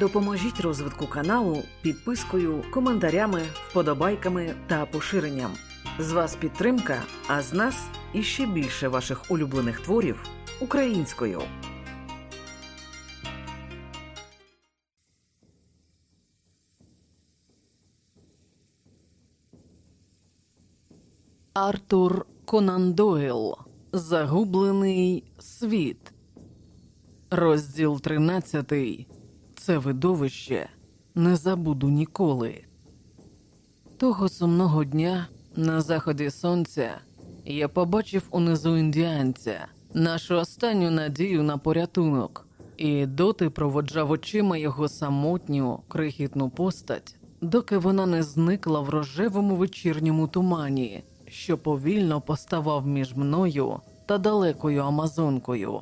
Допоможіть розвитку каналу підпискою, коментарями, вподобайками та поширенням. З вас підтримка, а з нас іще більше ваших улюблених творів українською. Артур Конан Дойл Загублений світ. Розділ 13. Це видовище не забуду ніколи. Того сумного дня на заході сонця я побачив унизу індіанця нашу останню надію на порятунок, і доти проводжав очима його самотню крихітну постать, доки вона не зникла в рожевому вечірньому тумані, що повільно поставав між мною та далекою Амазонкою.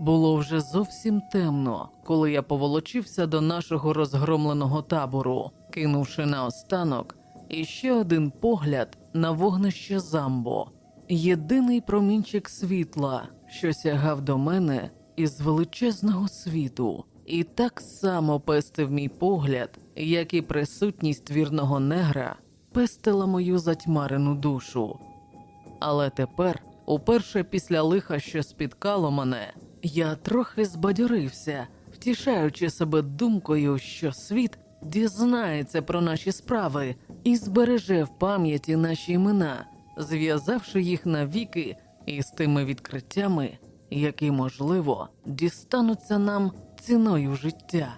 Було вже зовсім темно, коли я поволочився до нашого розгромленого табору, кинувши наостанок іще один погляд на вогнище замбо, єдиний промінчик світла, що сягав до мене із величезного світу, і так само пестив мій погляд, як і присутність вірного негра пестила мою затьмарену душу. Але тепер, уперше після лиха, що спіткало мене, я трохи збадьорився, втішаючи себе думкою, що світ дізнається про наші справи і збереже в пам'яті наші імена, зв'язавши їх навіки із тими відкриттями, які, можливо, дістануться нам ціною життя.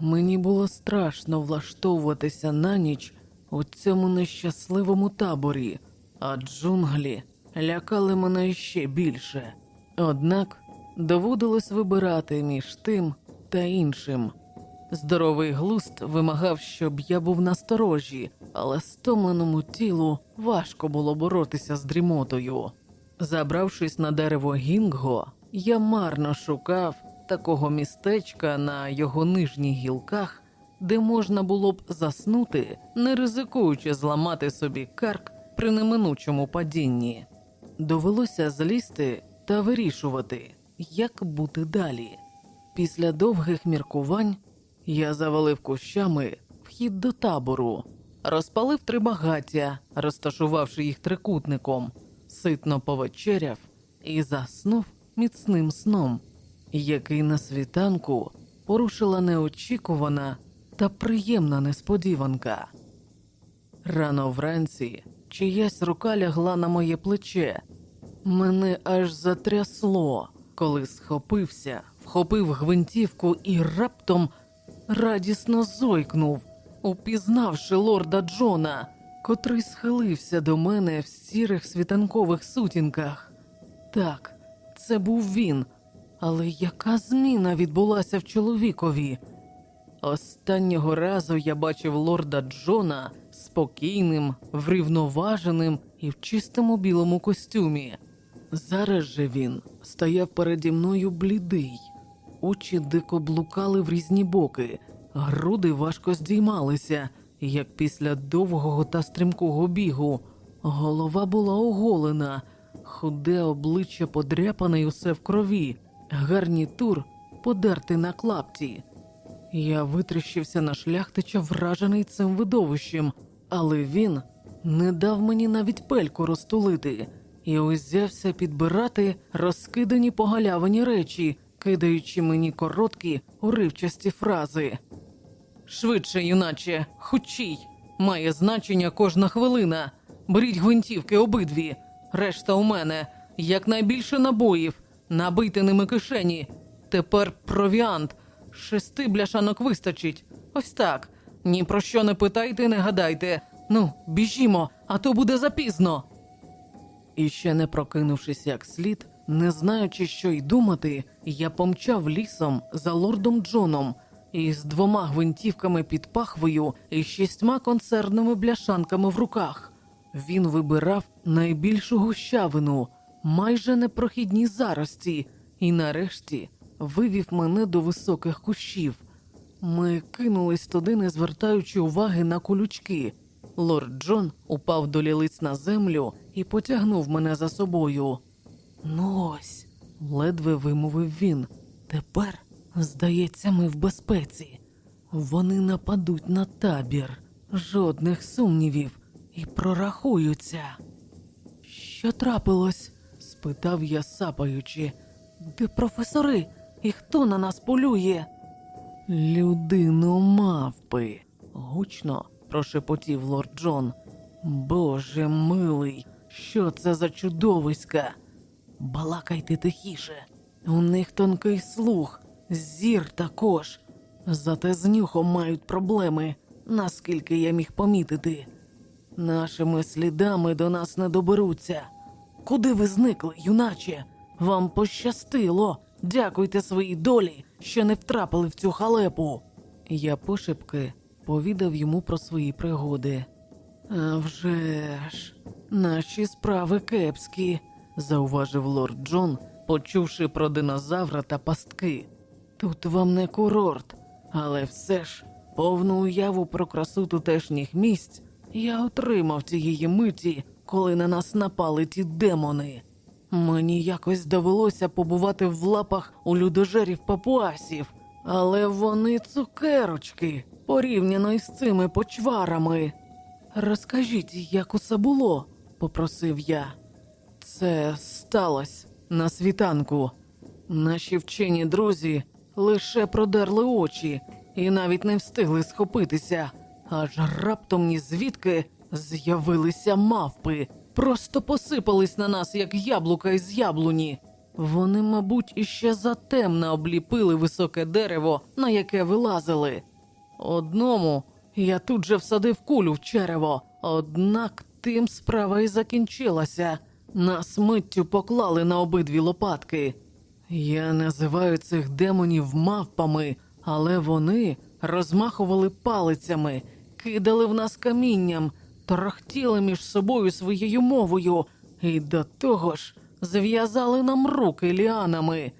Мені було страшно влаштовуватися на ніч у цьому нещасливому таборі, а джунглі лякали мене ще більше. Однак доводилось вибирати між тим та іншим. Здоровий глуст вимагав, щоб я був насторожі, але стомленому тілу важко було боротися з дрімотою. Забравшись на дерево Гінго, я марно шукав такого містечка на його нижніх гілках, де можна було б заснути, не ризикуючи зламати собі карк при неминучому падінні. Довелося злізти та вирішувати, як бути далі. Після довгих міркувань я завалив кущами вхід до табору, розпалив три багаття, розташувавши їх трикутником, ситно повечеряв і заснув міцним сном, який на світанку порушила неочікувана та приємна несподіванка. Рано вранці чиясь рука лягла на моє плече. Мене аж затрясло, коли схопився, вхопив гвинтівку і раптом радісно зойкнув, упізнавши лорда Джона, котрий схилився до мене в сірих світанкових сутінках. Так, це був він, але яка зміна відбулася в чоловікові? Останнього разу я бачив лорда Джона спокійним, врівноваженим і в чистому білому костюмі. Зараз же він стояв переді мною блідий, очі дико блукали в різні боки, груди важко здіймалися, як після довгого та стрімкого бігу. Голова була оголена, худе обличчя подряпане й усе в крові, гарнітур подертий на клапті. Я витріщився на шляхтича, вражений цим видовищем, але він не дав мені навіть пельку розтулити і узявся підбирати розкидані по галявині речі, кидаючи мені короткі, уривчасті фрази. Швидше, юначе, хучій, має значення кожна хвилина. Беріть гвинтівки обидві, решта у мене, якнайбільше набоїв, набийте ними кишені. Тепер провіант. Шести бляшанок вистачить. Ось так. Ні про що не питайте, не гадайте. Ну, біжімо, а то буде запізно. І ще не прокинувшись як слід, не знаючи, що й думати, я помчав лісом за лордом Джоном із двома гвинтівками під пахвою і шістьма консервними бляшанками в руках. Він вибирав найбільшу гущавину, майже непрохідні зарості, і нарешті вивів мене до високих кущів. Ми кинулись туди, не звертаючи уваги на колючки. Лорд Джон упав до лілиць на землю і потягнув мене за собою. Ну ось, ледве вимовив він. Тепер Здається, ми в безпеці. Вони нападуть на табір, жодних сумнівів, і прорахуються. Що трапилось? спитав я сапаючи. Де професори? І хто на нас полює? Людино мавпи, гучно прошепотів лорд Джон. Боже милий, що це за чудовиська? Балакайте тихіше. У них тонкий слух, зір також. Зате з нюхом мають проблеми, наскільки я міг помітити. Нашими слідами до нас не доберуться. Куди ви зникли, юначе? Вам пощастило. Дякуйте своїй долі, що не втрапили в цю халепу. Я пошепки повідав йому про свої пригоди. «А вже ж, наші справи кепські, зауважив лорд Джон, почувши про динозавра та пастки. Тут вам не курорт, але все ж повну уяву про красу тутешніх місць я отримав цієї миті, коли на нас напали ті демони. Мені якось довелося побувати в лапах у людожерів папуасів, але вони цукерочки порівняно із цими почварами. Розкажіть, як усе було, попросив я. Це сталося на світанку. Наші вчені друзі лише продерли очі і навіть не встигли схопитися, аж раптом ні звідки з'явилися мавпи, просто посипались на нас, як яблука із яблуні. Вони, мабуть, іще затемно обліпили високе дерево, на яке вилазили. Одному я тут же всадив кулю в черево, однак тим справа і закінчилася. Нас миттю поклали на обидві лопатки. Я називаю цих демонів мавпами, але вони розмахували палицями, кидали в нас камінням, торохтіли між собою своєю мовою, і до того ж зв'язали нам руки ліанами.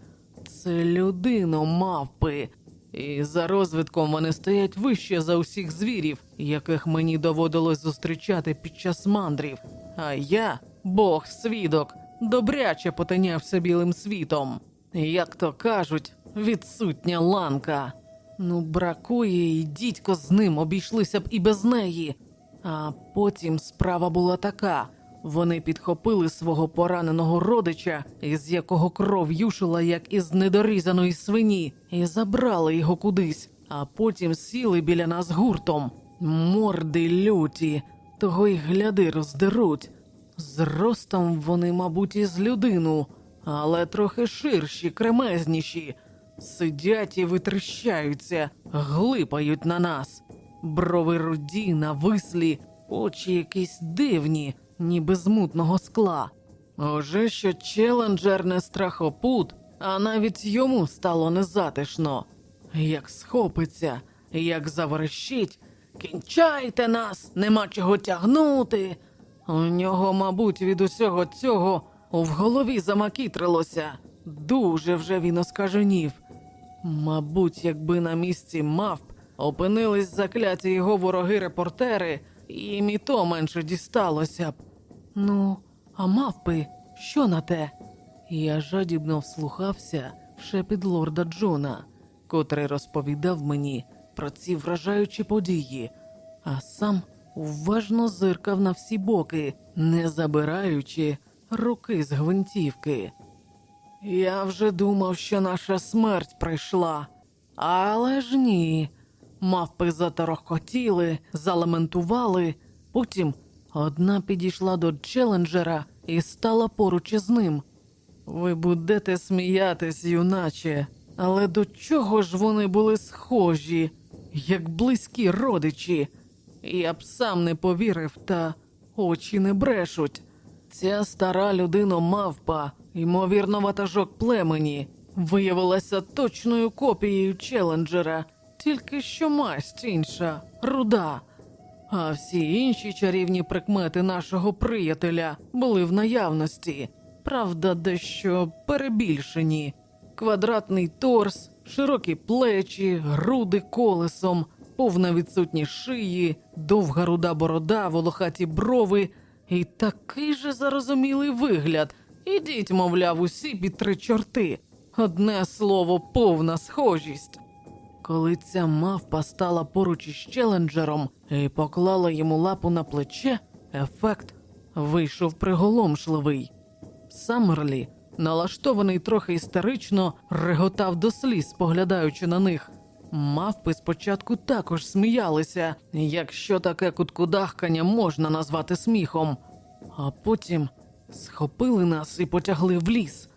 Це людино мавпи. І за розвитком вони стоять вище за усіх звірів, яких мені доводилось зустрічати під час мандрів. А я, Бог свідок, добряче потинявся білим світом. Як то кажуть, відсутня ланка. Ну, бракує, і дідько з ним обійшлися б і без неї. А потім справа була така: вони підхопили свого пораненого родича, із якого кров юшила, як із недорізаної свині, і забрали його кудись, а потім сіли біля нас гуртом. Морди люті, того й гляди роздеруть. Зростом вони, мабуть, із людину, але трохи ширші, кремезніші. Сидять і витріщаються, глипають на нас. Брови руді, навислі, очі якісь дивні, ніби з мутного скла. Уже що челенджер не страхопут, а навіть йому стало незатишно. Як схопиться, як заверещить, кінчайте нас, нема чого тягнути. У нього, мабуть, від усього цього в голові замакітрилося. Дуже вже він оскаженів. Мабуть, якби на місці мавп опинились закляті його вороги-репортери, їм і то менше дісталося б. Ну, а мавпи, що на те? Я жадібно вслухався в шепіт лорда Джона, котрий розповідав мені про ці вражаючі події, а сам уважно зиркав на всі боки, не забираючи руки з гвинтівки. Я вже думав, що наша смерть прийшла, але ж ні. Мавпи заторохкотіли, залементували. Потім одна підійшла до челенджера і стала поруч із ним. Ви будете сміятись, юначе, але до чого ж вони були схожі, як близькі родичі? Я б сам не повірив, та очі не брешуть. Ця стара людина мавпа, ймовірно, ватажок племені, виявилася точною копією челенджера, тільки що масть інша, руда. А всі інші чарівні прикмети нашого приятеля були в наявності, правда, дещо перебільшені. Квадратний торс, широкі плечі, груди колесом, повна відсутність шиї, довга руда борода, волохаті брови і такий же зарозумілий вигляд. Ідіть, мовляв, усі під три чорти. Одне слово, повна схожість. Коли ця мавпа стала поруч із челенджером і поклала йому лапу на плече, ефект вийшов приголомшливий. Саммерлі, налаштований трохи істерично, реготав до сліз, споглядаючи на них. Мавпи спочатку також сміялися, якщо таке куткудахкання можна назвати сміхом, а потім схопили нас і потягли в ліс.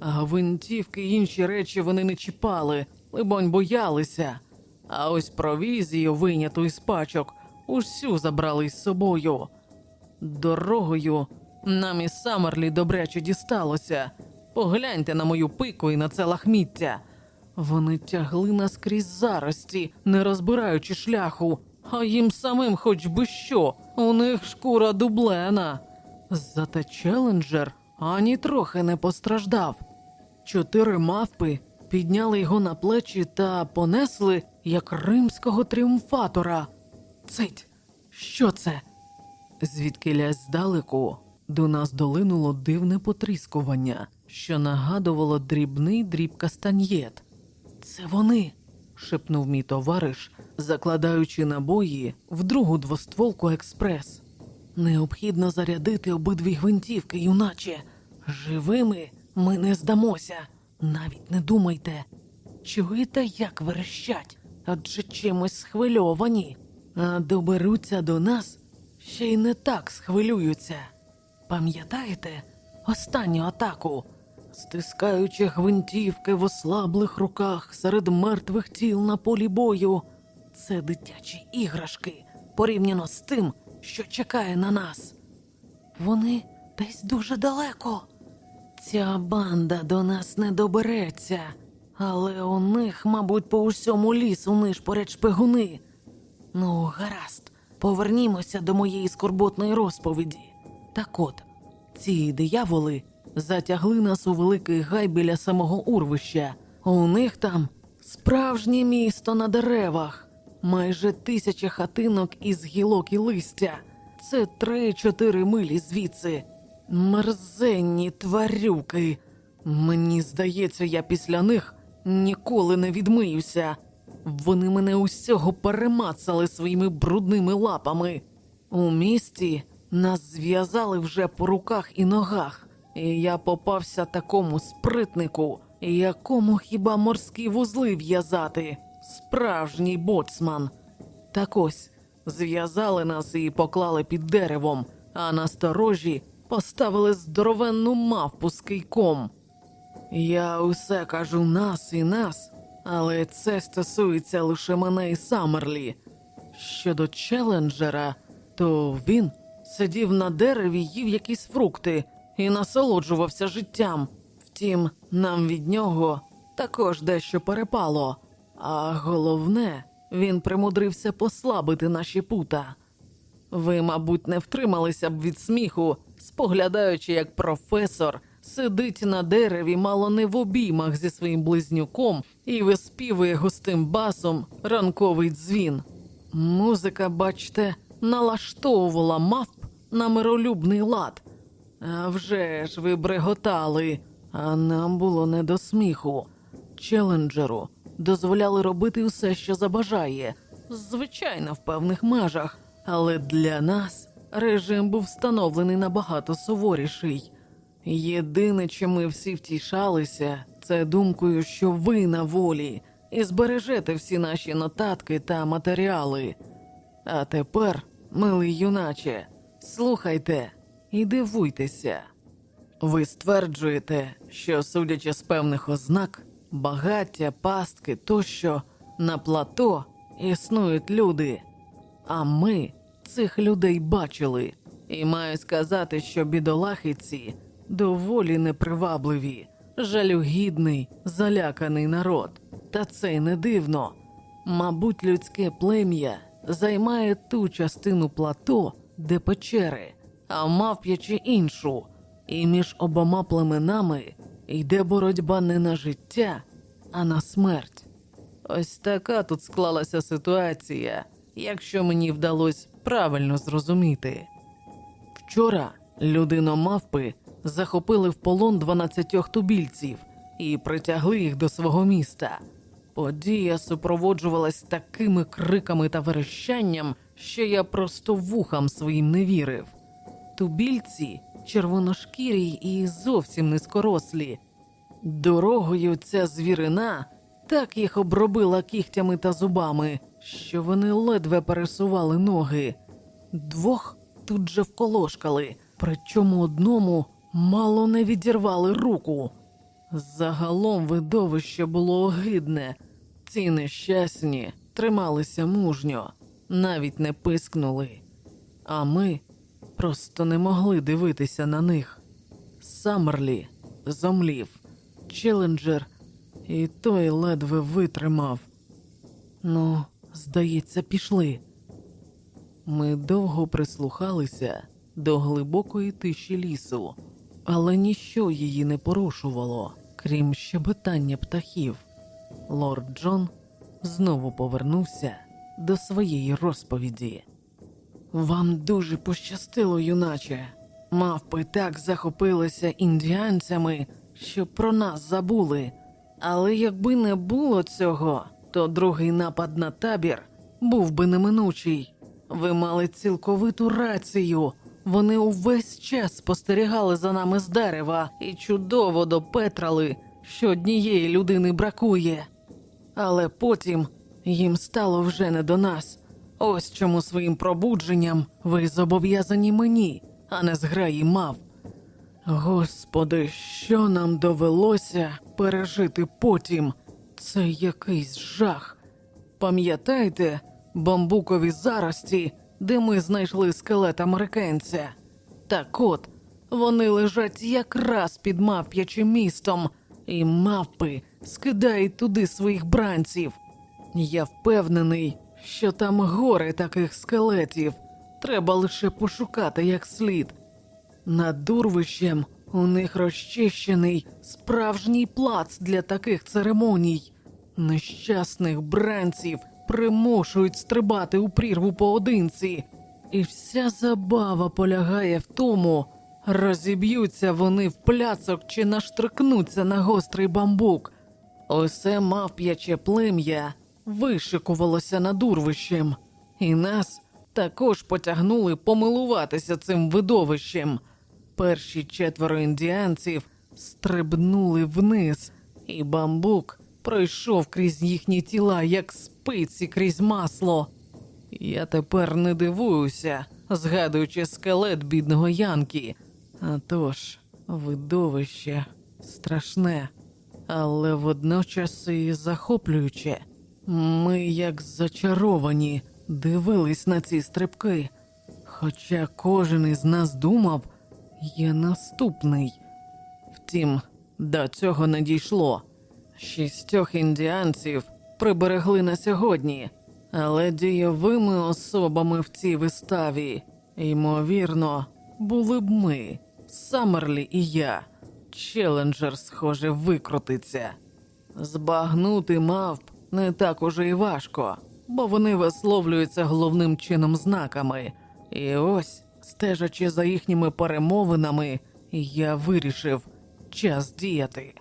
А гвинтівки й інші речі вони не чіпали, либонь боялися. А ось провізію, вийняту із пачок, усю забрали із собою. Дорогою нам із Самерлі добряче дісталося. Погляньте на мою пику і на це лахміття. Вони тягли нас крізь зарості, не розбираючи шляху, а їм самим хоч би що, у них шкура дублена. Зате челенджер ані трохи не постраждав. Чотири мавпи підняли його на плечі та понесли як римського тріумфатора. Цить, що це? Звідкилясь здалеку до нас долинуло дивне потріскування, що нагадувало дрібний дріб кастаньєт. Це вони, шепнув мій товариш, закладаючи набої в другу двостволку експрес. Необхідно зарядити обидві гвинтівки, юначе. Живими ми не здамося. Навіть не думайте. Чуєте, як верещать, адже чимось схвильовані, а доберуться до нас, ще й не так схвилюються. Пам'ятаєте останню атаку, стискаючи гвинтівки в ослаблих руках серед мертвих тіл на полі бою? Це дитячі іграшки порівняно з тим, що чекає на нас. Вони десь дуже далеко. Ця банда до нас не добереться, але у них, мабуть, по усьому лісу нишпорять шпигуни. Ну, гаразд, повернімося до моєї скорботної розповіді. Так от, ці дияволи затягли нас у великий гай біля самого урвища. У них там справжнє місто на деревах, майже тисяча хатинок із гілок і листя. Це три-чотири милі звідси. Мерзенні тварюки. Мені здається, я після них ніколи не відмиюся. Вони мене усього перемацали своїми брудними лапами. У місті нас зв'язали вже по руках і ногах, і я попався такому спритнику, якому хіба морські вузли в'язати. Справжній боцман. Так ось зв'язали нас і поклали під деревом, а на сторожі поставили здоровенну мавпу з кийком. Я усе кажу нас і нас, але це стосується лише мене і Саммерлі. Щодо челенджера, то він сидів на дереві, їв якісь фрукти і насолоджувався життям. Втім, нам від нього також дещо перепало. А головне, він примудрився послабити наші пута. Ви, мабуть, не втрималися б від сміху, споглядаючи, як професор сидить на дереві, мало не в обіймах зі своїм близнюком і виспівує густим басом ранковий дзвін. Музика, бачте, налаштовувала мавп на миролюбний лад. А вже ж ви бреготали, а нам було не до сміху. Челенджеру дозволяли робити все, що забажає, звичайно, в певних межах, але для нас режим був встановлений набагато суворіший. Єдине, чим ми всі втішалися, це думкою, що ви на волі і збережете всі наші нотатки та матеріали. А тепер, милий юначе, слухайте і дивуйтеся. Ви стверджуєте, що, судячи з певних ознак, багаття, пастки тощо на плато існують люди, а ми цих людей бачили, і маю сказати, що бідолахи ці доволі непривабливі, жалюгідний, заляканий народ. Та це й не дивно. Мабуть, людське плем'я займає ту частину плато, де печери, а мавп'ячи іншу, і між обома племенами йде боротьба не на життя, а на смерть. Ось така тут склалася ситуація, якщо мені вдалося правильно зрозуміти. Вчора людино-мавпи захопили в полон 12 тубільців і притягли їх до свого міста. Подія супроводжувалась такими криками та верещанням, що я просто вухам своїм не вірив. Тубільці червоношкірі і зовсім низкорослі. Дорогою ця звірина так їх обробила кігтями та зубами, що вони ледве пересували ноги. Двох тут же вколошкали, причому одному мало не відірвали руку. Загалом видовище було огидне. Ці нещасні трималися мужньо, навіть не пискнули. А ми просто не могли дивитися на них. Саммерлі зомлів, Челенджер, і той ледве витримав. Ну, здається, пішли. Ми довго прислухалися до глибокої тиші лісу, але ніщо її не порушувало, крім щебетання птахів. Лорд Джон знову повернувся до своєї розповіді. Вам дуже пощастило, юначе. Мавпи так захопилися індіанцями, що про нас забули. Але якби не було цього, то другий напад на табір був би неминучий. Ви мали цілковиту рацію. Вони увесь час спостерігали за нами з дерева і чудово допетрали, що однієї людини бракує. Але потім їм стало вже не до нас. Ось чому своїм пробудженням ви зобов'язані мені, а не зграї мав. Господи, що нам довелося пережити потім? Це якийсь жах. Пам'ятаєте бамбукові зарості, де ми знайшли скелет американця? Так от, вони лежать якраз під мавп'ячим містом, і мавпи скидають туди своїх бранців. Я впевнений, що там гори таких скелетів. Треба лише пошукати як слід. Над дурвищем у них розчищений справжній плац для таких церемоній. Нещасних бранців примушують стрибати у прірву поодинці, і вся забава полягає в тому, розіб'ються вони в пляцок чи наштрикнуться на гострий бамбук. Усе мавп'яче плем'я вишикувалося над урвищем, і нас також потягнули помилуватися цим видовищем. Перші четверо індіанців стрибнули вниз, і бамбук пройшов крізь їхні тіла, як спиці крізь масло. Я тепер не дивуюся, згадуючи скелет бідного Янки. А тож, видовище страшне, але водночас і захоплююче. Ми, як зачаровані, дивились на ці стрибки, хоча кожен із нас думав, є наступний. Втім, до цього не дійшло. Шістьох індіанців приберегли на сьогодні, але дієвими особами в цій виставі, ймовірно, були б ми, Саммерлі і я. Челенджер, схоже, викрутиться. Збагнути мавп не так уже і важко, бо вони висловлюються головним чином знаками. І ось, стежачи за їхніми перемовинами, я вирішив час діяти.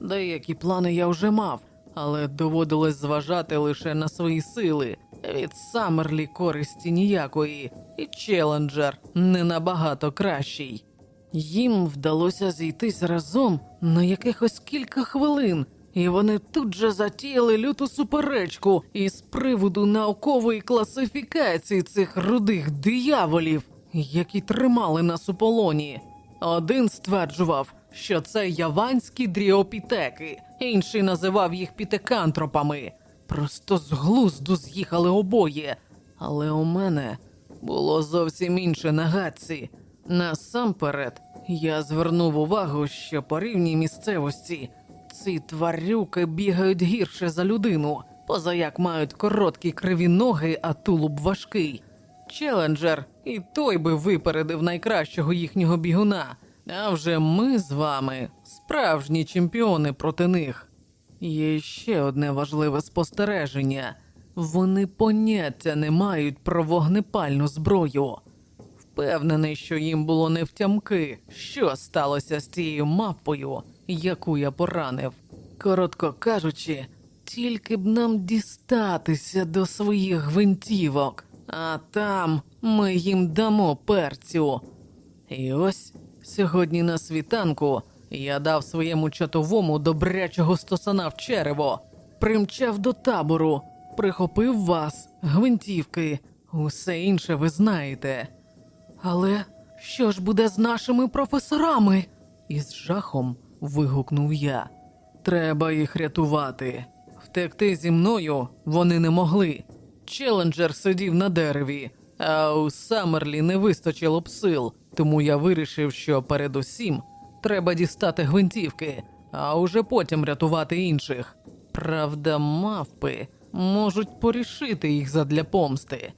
Деякі плани я вже мав, але доводилось зважати лише на свої сили. Від Саммерлі користі ніякої, і Челенджер не набагато кращий. Їм вдалося зійтись разом на якихось кілька хвилин, і вони тут же затіяли люту суперечку із приводу наукової класифікації цих рудих дияволів, які тримали нас у полоні. Один стверджував, що це яванські дріопітеки, інший називав їх пітекантропами. Просто з глузду з'їхали обоє. Але у мене було зовсім інше на гадці. Насамперед, я звернув увагу, що по рівній місцевості ці тварюки бігають гірше за людину, позаяк мають короткі криві ноги, а тулуб важкий. Челенджер і той би випередив найкращого їхнього бігуна. А вже ми з вами справжні чемпіони проти них. Є ще одне важливе спостереження: вони поняття не мають про вогнепальну зброю. Впевнений, що їм було не втямки, що сталося з тією мавпою, яку я поранив. Коротко кажучи, тільки б нам дістатися до своїх гвинтівок, а там ми їм дамо перцю. І ось сьогодні на світанку я дав своєму чатовому добрячого стосана в черево, примчав до табору, прихопив вас, гвинтівки, усе інше ви знаєте. Але що ж буде з нашими професорами? із жахом вигукнув я. Треба їх рятувати. Втекти зі мною вони не могли. Челенджер сидів на дереві, а у Саммерлі не вистачило б сил, тому я вирішив, що передусім треба дістати гвинтівки, а уже потім рятувати інших. Правда, мавпи можуть порішити їх задля помсти.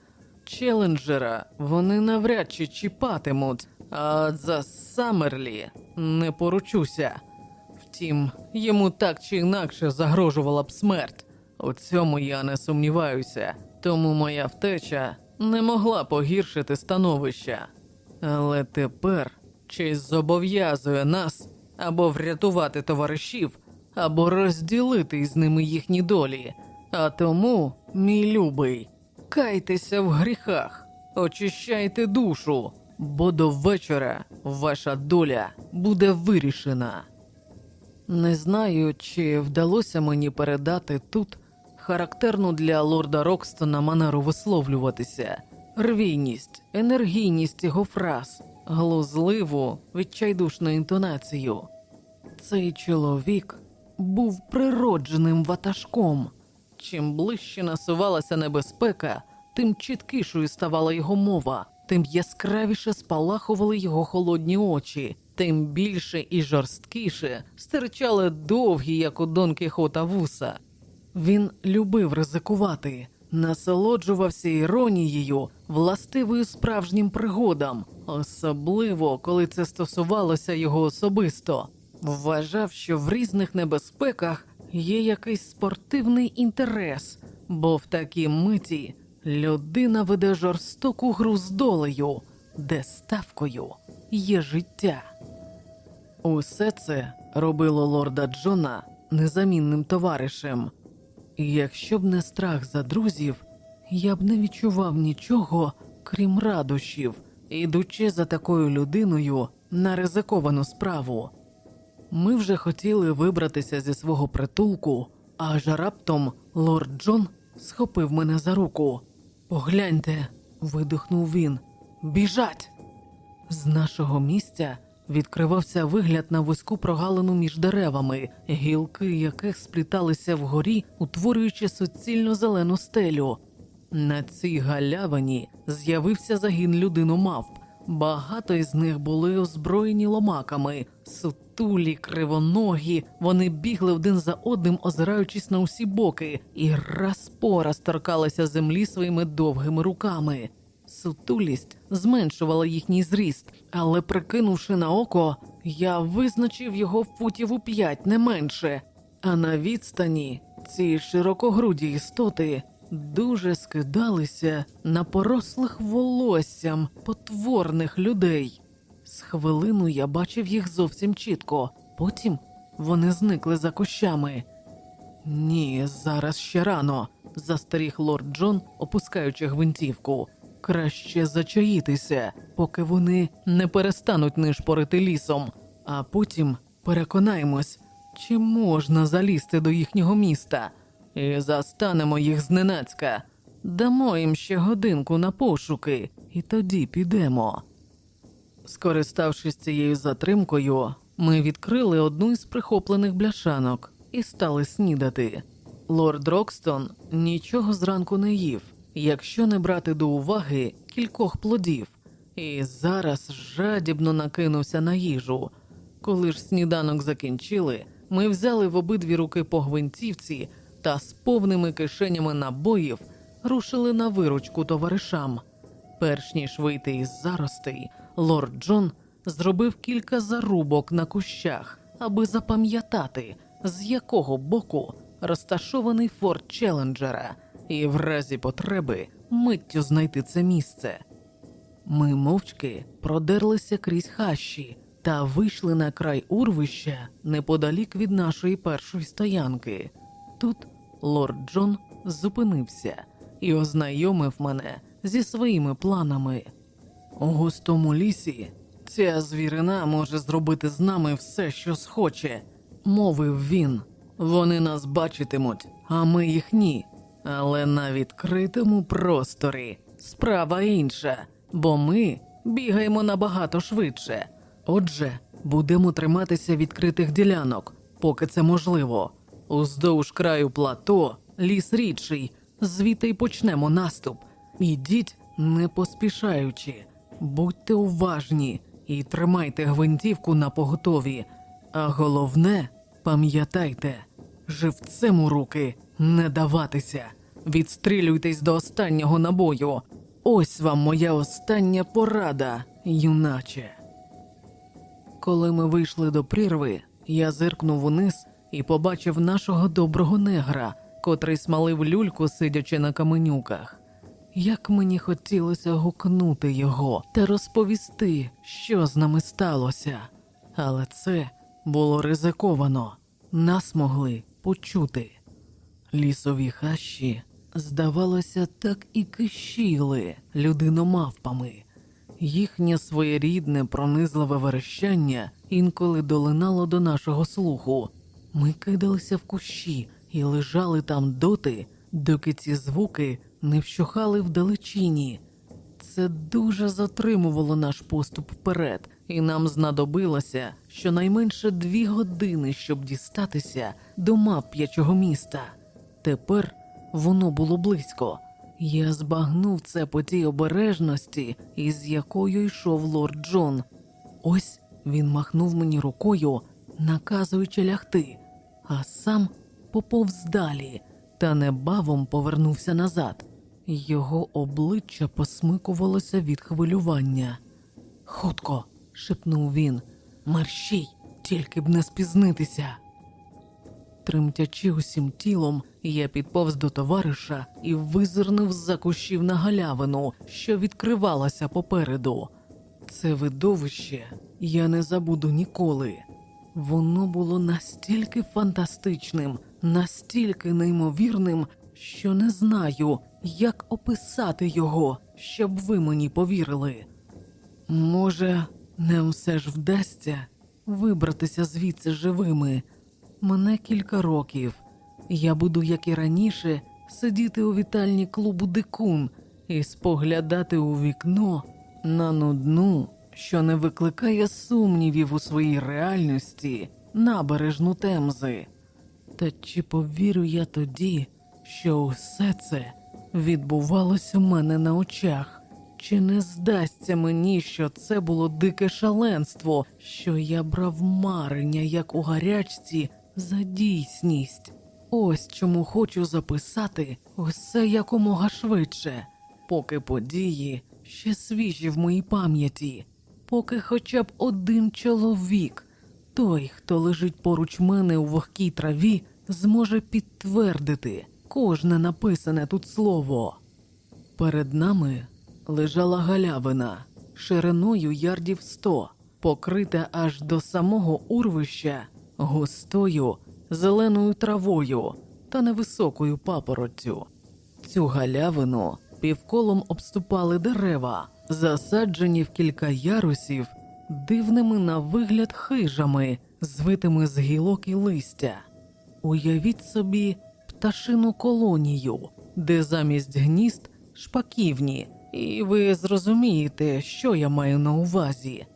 Челенджера вони навряд чи чіпатимуть, а за Саммерлі не поручуся. Втім, йому так чи інакше загрожувала б смерть. У цьому я не сумніваюся, тому моя втеча не могла погіршити становища. Але тепер честь зобов'язує нас або врятувати товаришів, або розділити з ними їхні долі. А тому, мій любий, кайтеся в гріхах, очищайте душу, бо до вечора ваша доля буде вирішена. Не знаю, чи вдалося мені передати тут характерну для лорда Рокстона манеру висловлюватися, рвійність, енергійність його фраз, глузливу, відчайдушну інтонацію. Цей чоловік був природженим ватажком. Чим ближче насувалася небезпека, тим чіткішою ставала його мова, тим яскравіше спалахували його холодні очі, тим більше і жорсткіше стирчали довгі, як у Дон Кіхота вуса. Він любив ризикувати, насолоджувався іронією, властивою справжнім пригодам, особливо коли це стосувалося його особисто. Вважав, що в різних небезпеках є якийсь спортивний інтерес, бо в такій миті людина веде жорстоку гру з долею, де ставкою є життя. Усе це робило лорда Джона незамінним товаришем. Якщо б не страх за друзів, я б не відчував нічого, крім радощів, ідучи за такою людиною на ризиковану справу. Ми вже хотіли вибратися зі свого притулку, аж раптом лорд Джон схопив мене за руку. Погляньте, видихнув він. Біжать! З нашого місця відкривався вигляд на вузьку прогалину між деревами, гілки яких спліталися вгорі, утворюючи суцільну зелену стелю. На цій галявині з'явився загін людиномавп. Багато із них були озброєні ломаками, сутулі, кривоногі. Вони бігли один за одним, озираючись на усі боки, і раз по раз торкалися землі своїми довгими руками. Сутулість зменшувала їхній зріст, але прикинувши на око, я визначив його футів у п'ять не менше. А на відстані ці широкогруді істоти дуже скидалися на порослих волоссям потворних людей. З хвилину я бачив їх зовсім чітко, потім вони зникли за кущами. Ні, зараз ще рано, застеріг лорд Джон, опускаючи гвинтівку. Краще зачаїтися, поки вони не перестануть нишпорити лісом, а потім переконаємось, чи можна залізти до їхнього міста, і застанемо їх зненацька. Дамо їм ще годинку на пошуки, і тоді підемо. Скориставшись цією затримкою, ми відкрили одну із прихоплених бляшанок і стали снідати. Лорд Рокстон нічого зранку не їв, якщо не брати до уваги кількох плодів, і зараз жадібно накинувся на їжу. Коли ж сніданок закінчили, ми взяли в обидві руки по гвинтівці та з повними кишенями набоїв рушили на виручку товаришам. Перш ніж вийти із заростей, лорд Джон зробив кілька зарубок на кущах, аби запам'ятати, з якого боку розташований форт Челенджера, і в разі потреби миттю знайти це місце. Ми мовчки продерлися крізь хащі та вийшли на край урвища неподалік від нашої першої стоянки. Тут лорд Джон зупинився і ознайомив мене зі своїми планами. У густому лісі ця звірина може зробити з нами все, що схоче, мовив він. Вони нас бачитимуть, а ми їх ні. Але на відкритому просторі справа інша, бо ми бігаємо набагато швидше. Отже, будемо триматися відкритих ділянок, поки це можливо. Уздовж краю плато ліс рідший, звідти й почнемо наступ. Ідіть, не поспішаючи, будьте уважні і тримайте гвинтівку на поготові. А головне, пам'ятайте, живцем у руки не даватися. Відстрілюйтесь до останнього набою. Ось вам моя остання порада, юначе. Коли ми вийшли до прірви, я зиркнув униз і побачив нашого доброго негра, котрий смалив люльку, сидячи на каменюках. Як мені хотілося гукнути його та розповісти, що з нами сталося, але це було ризиковано, нас могли почути. Лісові хащі, здавалося, так і кишіли людиномавпами. Їхнє своєрідне пронизливе верещання інколи долинало до нашого слуху. Ми кидалися в кущі і лежали там доти, доки ці звуки не вщухали вдалечині. Це дуже затримувало наш поступ вперед, і нам знадобилося щонайменше дві години, щоб дістатися до мавп'ячого міста. Тепер воно було близько. Я збагнув це по тій обережності, із якою йшов лорд Джон. Ось він махнув мені рукою, наказуючи лягти, а сам поповз далі та небавом повернувся назад. Його обличчя посмикувалося від хвилювання. Хутко, шепнув він, мерщій, тільки б не спізнитися. Тремтячи усім тілом, я підповз до товариша і визирнув з-за кущів на галявину, що відкривалася попереду. Це видовище я не забуду ніколи. Воно було настільки фантастичним, настільки неймовірним, що не знаю, як описати його, щоб ви мені повірили. Може, нам все ж вдасться вибратися звідси живими. Мене кілька років. Я буду, як і раніше, сидіти у вітальні клубу Дикун і споглядати у вікно на нудну, що не викликає сумнівів у своїй реальності набережну темзи. Та чи повірю я тоді, що усе це відбувалося у мене на очах? Чи не здасться мені, що це було дике шаленство, що я брав марення, як у гарячці, за дійсність? Ось чому хочу записати усе якомога швидше, поки події ще свіжі в моїй пам'яті, поки хоча б один чоловік, той, хто лежить поруч мене у вогкій траві, зможе підтвердити кожне написане тут слово. Перед нами лежала галявина шириною ярдів сто, покрита аж до самого урвища густою зеленою травою та невисокою папороттю. Цю галявину півколом обступали дерева, засаджені в кілька ярусів дивними на вигляд хижами, звитими з гілок і листя. Уявіть собі пташину колонію, де замість гнізд шпаківні, і ви зрозумієте, що я маю на увазі.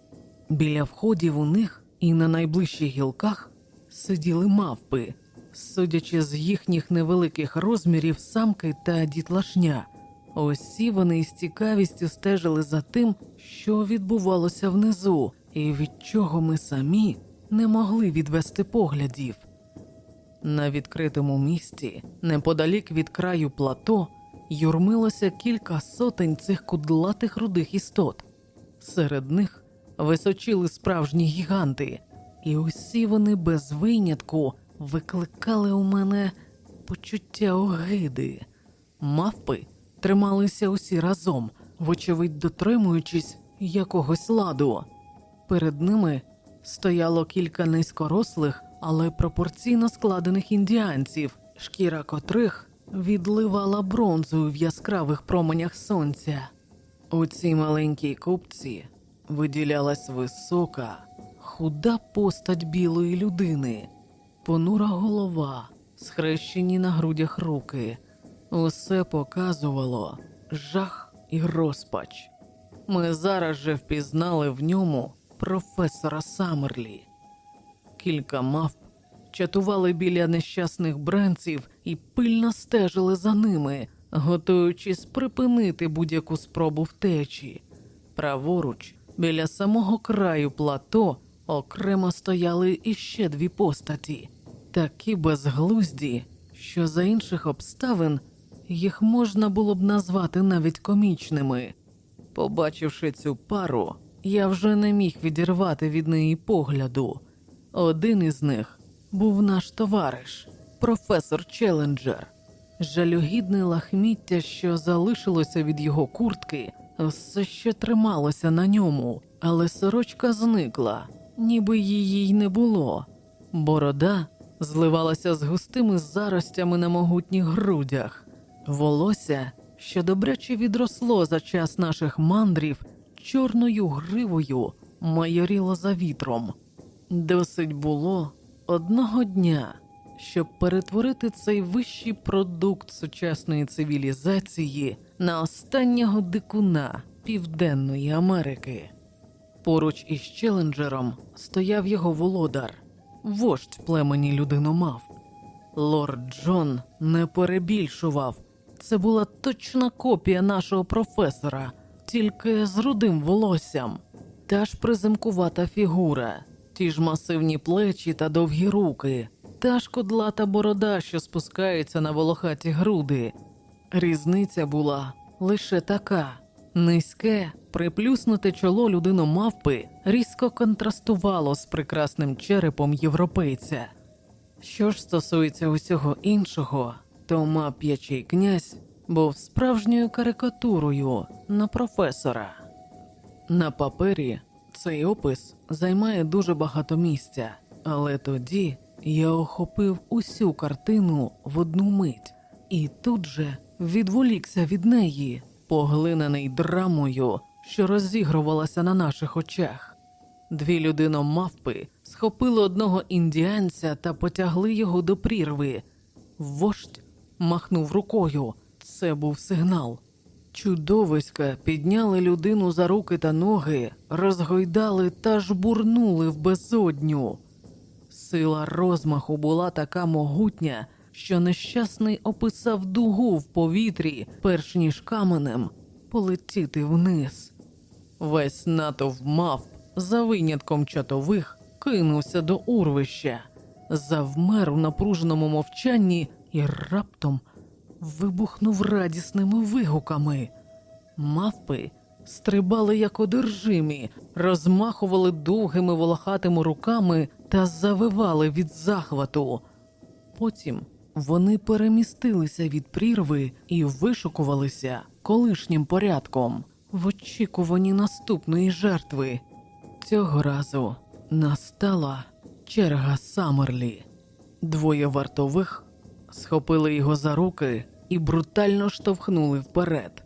Біля входів у них і на найближчих гілках сиділи мавпи, судячи з їхніх невеликих розмірів самки та дітлашня. Усі вони із цікавістю стежили за тим, що відбувалося внизу, і від чого ми самі не могли відвести поглядів. На відкритому місці, неподалік від краю плато, юрмилося кілька сотень цих кудлатих рудих істот. Серед них височили справжні гіганти, і усі вони без винятку викликали у мене почуття огиди. Мавпи трималися усі разом, вочевидь дотримуючись якогось ладу. Перед ними стояло кілька низькорослих, але пропорційно складених індіанців, шкіра котрих відливала бронзою в яскравих променях сонця. У цій маленькій купці виділялась висока, худа постать білої людини, понура голова, схрещені на грудях руки. Усе показувало жах і розпач. Ми зараз же впізнали в ньому професора Саммерлі. Кілька мавп чатували біля нещасних бранців і пильно стежили за ними, готуючись припинити будь-яку спробу втечі. Праворуч, біля самого краю плато, окремо стояли іще дві постаті, такі безглузді, що за інших обставин їх можна було б назвати навіть комічними. Побачивши цю пару, я вже не міг відірвати від неї погляду. Один із них був наш товариш, професор Челенджер. Жалюгідне лахміття, що залишилося від його куртки, все ще трималося на ньому, але сорочка зникла, ніби її й не було. Борода зливалася з густими заростями на могутніх грудях, волосся, що добряче відросло за час наших мандрів, чорною гривою майоріло за вітром. Досить було одного дня, щоб перетворити цей вищий продукт сучасної цивілізації на останнього дикуна Південної Америки. Поруч із Челенджером стояв його володар, вождь племені людиномав. Лорд Джон не перебільшував. Це була точна копія нашого професора, тільки з рудим волоссям. Та ж приземкувата фігура, ті ж масивні плечі та довгі руки, та ж кодлата борода, що спускається на волохаті груди. Різниця була лише така: низьке, приплюснуте чоло людиномавпи різко контрастувало з прекрасним черепом європейця. Що ж стосується усього іншого, то мап'ячий князь був справжньою карикатурою на професора. На папері цей опис займає дуже багато місця, але тоді я охопив усю картину в одну мить і тут же відволікся від неї, поглинений драмою, що розігрувалася на наших очах. Дві людиномавпи схопили одного індіанця та потягли його до прірви. Вождь махнув рукою. Це був сигнал. Чудовиська підняли людину за руки та ноги, розгойдали та жбурнули в безодню. Сила розмаху була така могутня, що нещасний описав дугу в повітрі, перш ніж каменем полетіти вниз. Весь натовп мав, за винятком чатових, кинувся до урвища, завмер у напруженому мовчанні і раптом вибухнув радісними вигуками. Мавпи стрибали як одержимі, розмахували довгими волохатими руками та завивали від захвату. Потім вони перемістилися від прірви і вишукувалися колишнім порядком в очікуванні наступної жертви. Цього разу настала черга Самерлі. Двоє вартових схопили його за руки і брутально штовхнули вперед.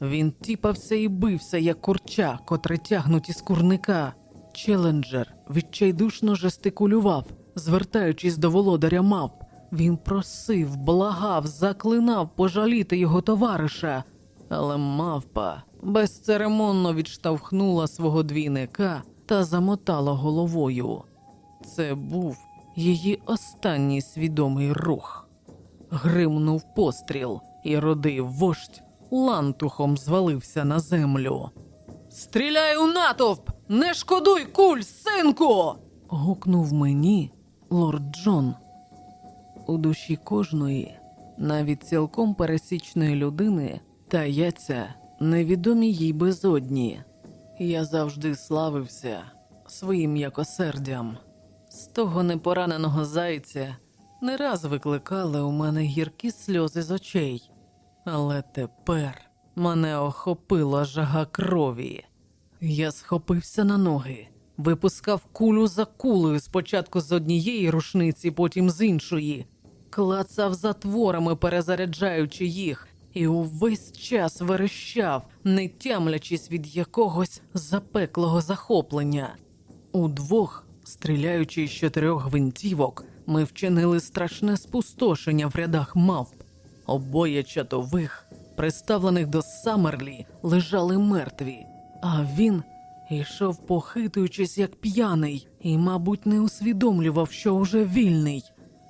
Він тіпався і бився, як курча, котре тягнуть із курника. Челенджер відчайдушно жестикулював, звертаючись до володаря мавп. Він просив, благав, заклинав пожаліти його товариша, але мавпа безцеремонно відштовхнула свого двійника та замотала головою. Це був її останній свідомий рух. Гримнув постріл, і родий вождь лантухом звалився на землю. Стріляй у натовп! Не шкодуй куль, синку! гукнув мені лорд Джон. У душі кожної, навіть цілком пересічної людини, таяться невідомі їй безодні. Я завжди славився своїм м'якосердям. З того непораненого зайця не раз викликали у мене гіркі сльози з очей, але тепер мене охопила жага крові. Я схопився на ноги, випускав кулю за кулею спочатку з однієї рушниці, потім з іншої, клацав затворами, перезаряджаючи їх, і увесь час верещав, не тямлячись від якогось запеклого захоплення. Удвох, стріляючи з чотирьох гвинтівок, ми вчинили страшне спустошення в рядах мавп. Обоє чатових, приставлених до Самерлі, лежали мертві, а він йшов похитуючись як п'яний, і, мабуть, не усвідомлював, що уже вільний.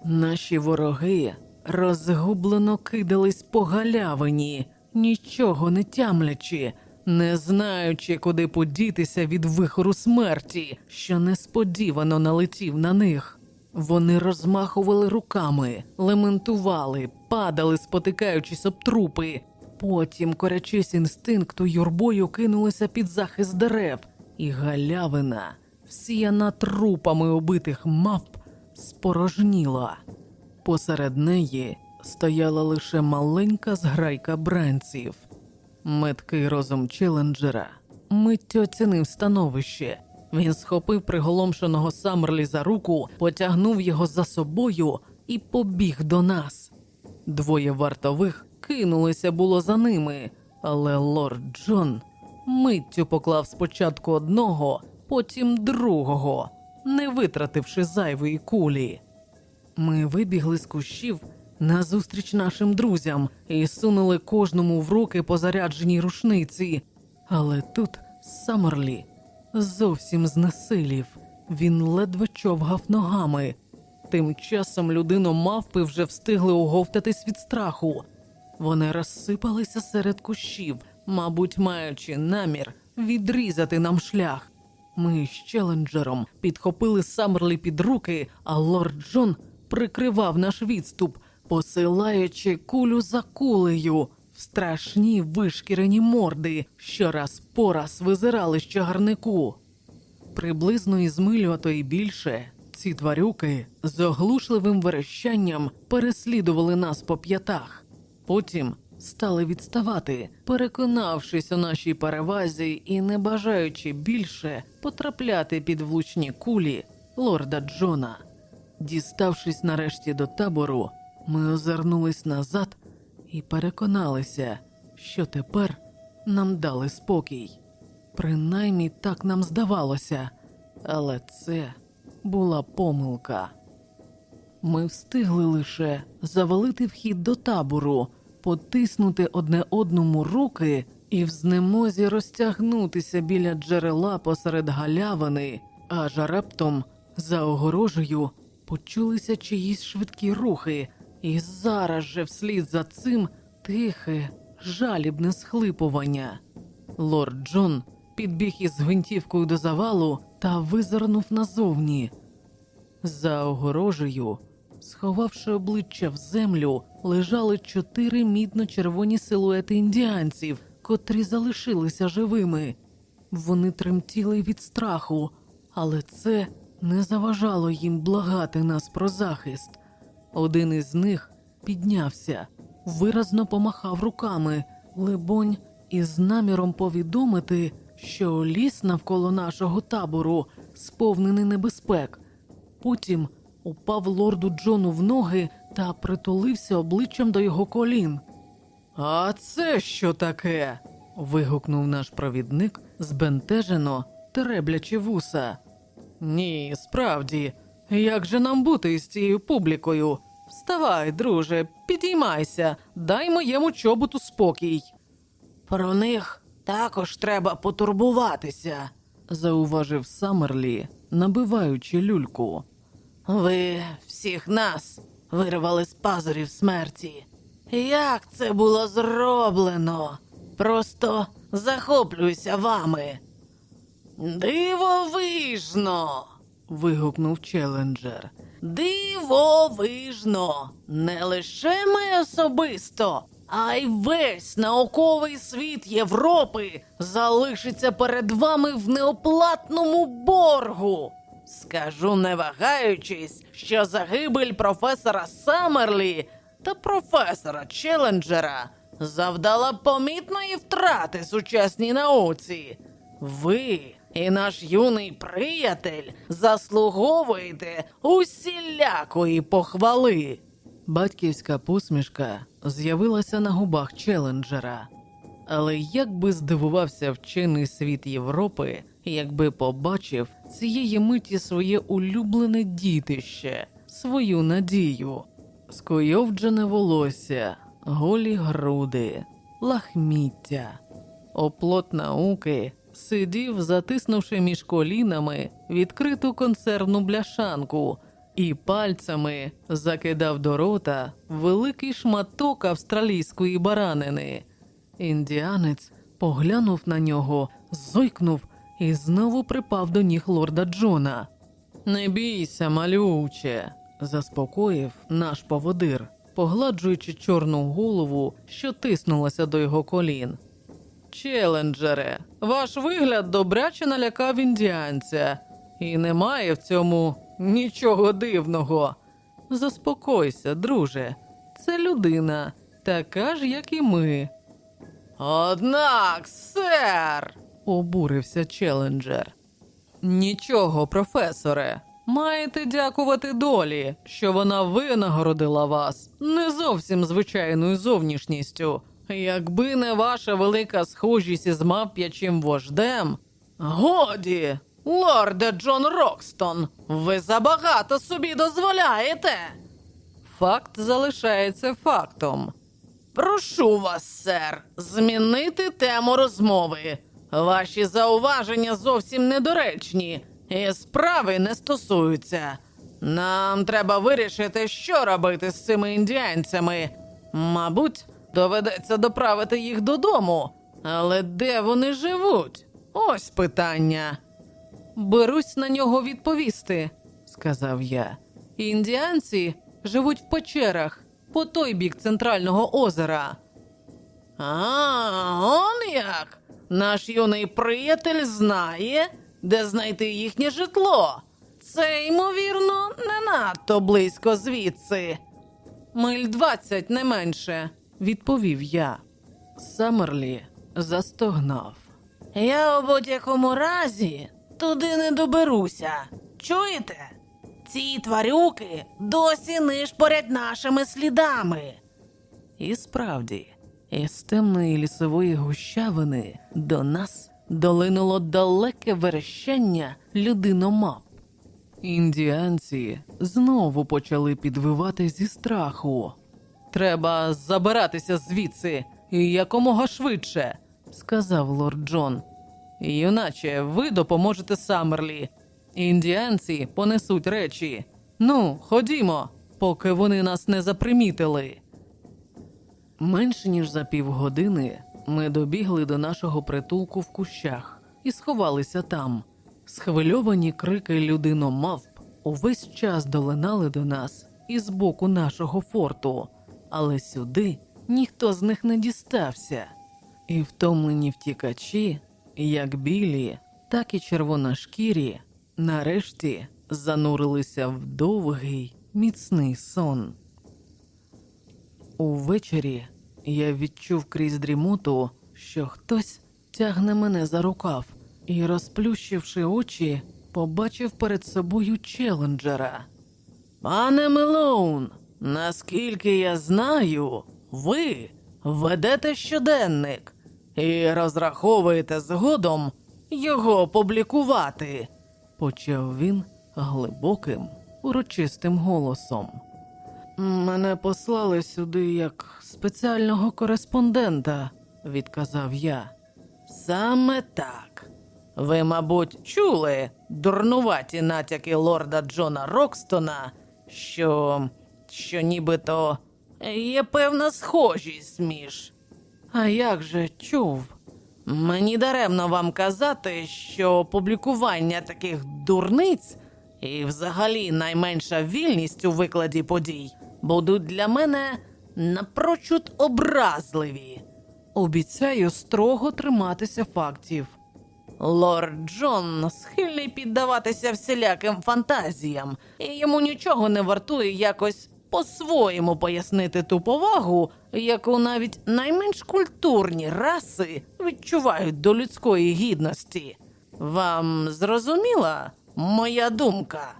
Наші вороги розгублено кидались по галявині, нічого не тямлячи, не знаючи, куди подітися від вихору смерті, що несподівано налетів на них. Вони розмахували руками, лементували, падали, спотикаючись об трупи. Потім, корячись інстинкту, юрбою кинулися під захист дерев, і галявина, всіяна трупами убитих мавп, спорожніла. Посеред неї стояла лише маленька зграйка бранців. Меткий розум Челенджера миттю оцінив становище. Він схопив приголомшеного Саммерлі за руку, потягнув його за собою і побіг до нас. Двоє вартових кинулися було за ними, але лорд Джон миттю поклав спочатку одного, потім другого, не витративши зайвої кулі. Ми вибігли з кущів назустріч нашим друзям і сунули кожному в руки по зарядженій рушниці. Але тут Саммерлі зовсім знесилів. Він ледве човгав ногами. Тим часом людину мавпи вже встигли оговтатись від страху. Вони розсипалися серед кущів, мабуть, маючи намір відрізати нам шлях. Ми з челенджером підхопили Саммерлі під руки, а лорд Джон прикривав наш відступ, посилаючи кулю за кулею в страшні вишкірені морди, що раз по раз визирали з чагарнику. Приблизно із милю, а то й більше, ці тварюки з оглушливим верещанням переслідували нас по п'ятах. Потім стали відставати, переконавшись у нашій перевазі і не бажаючи більше потрапляти під влучні кулі лорда Джона. Діставшись нарешті до табору, ми озирнулись назад і переконалися, що тепер нам дали спокій. Принаймні так нам здавалося, але це була помилка. Ми встигли лише завалити вхід до табору, потиснути одне одному руки і в знемозі розтягнутися біля джерела посеред галявини, аж раптом за огорожею почулися чиїсь швидкі рухи, і зараз же вслід за цим тихе, жалібне схлипування. Лорд Джон підбіг із гвинтівкою до завалу та визирнув назовні. За огорожею, сховавши обличчя в землю, лежали чотири мідно-червоні силуети індіанців, котрі залишилися живими. Вони тремтіли від страху, але це не заважало їм благати нас про захист. Один із них піднявся, виразно помахав руками, либонь, із наміром повідомити, що ліс навколо нашого табору сповнений небезпек. Потім упав лорду Джону в ноги та притулився обличчям до його колін. А це що таке? вигукнув наш провідник, збентежено тереблячи вуса. Ні, справді, як же нам бути із цією публікою? Вставай, друже, підіймайся, дай моєму чоботу спокій. Про них також треба потурбуватися, зауважив Саммерлі, набиваючи люльку. Ви всіх нас вирвали з пазурів смерті. Як це було зроблено? Просто захоплююся вами. Дивовижно. вигукнув Челенджер. Дивовижно! Не лише ми особисто, а й весь науковий світ Європи залишиться перед вами в неоплатному боргу. Скажу, не вагаючись, що загибель професора Саммерлі та професора Челенджера завдала помітної втрати сучасній науці. Ви, і наш юний приятель заслуговуєте усілякої похвали. Батьківська посмішка з'явилася на губах челенджера. Але як би здивувався вчений світ Європи, якби побачив цієї миті своє улюблене дітище, свою надію, скойовджене волосся, голі груди, лахміття, оплот науки сидів, затиснувши між колінами відкриту консервну бляшанку, і пальцями закидав до рота великий шматок австралійської баранини. Індіанець поглянув на нього, зойкнув і знову припав до ніг лорда Джона. Не бійся, малюче, заспокоїв наш поводир, погладжуючи чорну голову, що тиснулася до його колін. Челенджере, ваш вигляд добряче налякав індіанця, і немає в цьому нічого дивного. Заспокойся, друже, це людина, така ж, як і ми. Однак, сер, обурився челенджер. Нічого, професоре. Маєте дякувати долі, що вона винагородила вас не зовсім звичайною зовнішністю. Якби не ваша велика схожість із мавп'ячим вождем. Годі, лорде Джон Рокстон, ви забагато собі дозволяєте. Факт залишається фактом. Прошу вас, сер, змінити тему розмови. Ваші зауваження зовсім недоречні і справи не стосуються. Нам треба вирішити, що робити з цими індіанцями. Мабуть, доведеться доправити їх додому. Але де вони живуть? Ось питання. Берусь на нього відповісти, сказав я. Індіанці живуть в печерах по той бік центрального озера. А, он як? Наш юний приятель знає, де знайти їхнє житло. Це, ймовірно, не надто близько звідси. Миль двадцять не менше, відповів я. Самерлі застогнав. Я у будь-якому разі туди не доберуся. Чуєте? Ці тварюки досі нишпорять нашими слідами. І справді, із темної лісової гущавини до нас долинуло далеке верещання людиномав. Індіанці знову почали підвивати зі страху. Треба забиратися звідси і якомога швидше, сказав лорд Джон. Юначе, ви допоможете Саммерлі. Індіанці понесуть речі. Ну, ходімо, поки вони нас не запримітили. Менше ніж за півгодини ми добігли до нашого притулку в кущах і сховалися там. Схвильовані крики людиномавп увесь час долинали до нас із боку нашого форту, але сюди ніхто з них не дістався. І втомлені втікачі, як білі, так і червоношкірі, нарешті занурилися в довгий міцний сон. Увечері я відчув крізь дрімоту, що хтось тягне мене за рукав, і, розплющивши очі, побачив перед собою челенджера. Пане Мелоун, наскільки я знаю, ви ведете щоденник і розраховуєте згодом його опублікувати, почав він глибоким, урочистим голосом. Мене послали сюди як спеціального кореспондента, відказав я. Саме так. Ви, мабуть, чули дурнуваті натяки лорда Джона Рокстона, що, що нібито є певна схожість між. А як же чув? Мені даремно вам казати, що публікування таких дурниць і, взагалі, найменша вільність у викладі подій будуть для мене напрочуд образливі. Обіцяю строго триматися фактів. Лорд Джон схильний піддаватися всіляким фантазіям, і йому нічого не вартує якось по-своєму пояснити ту повагу, яку навіть найменш культурні раси відчувають до людської гідності. Вам зрозуміла моя думка?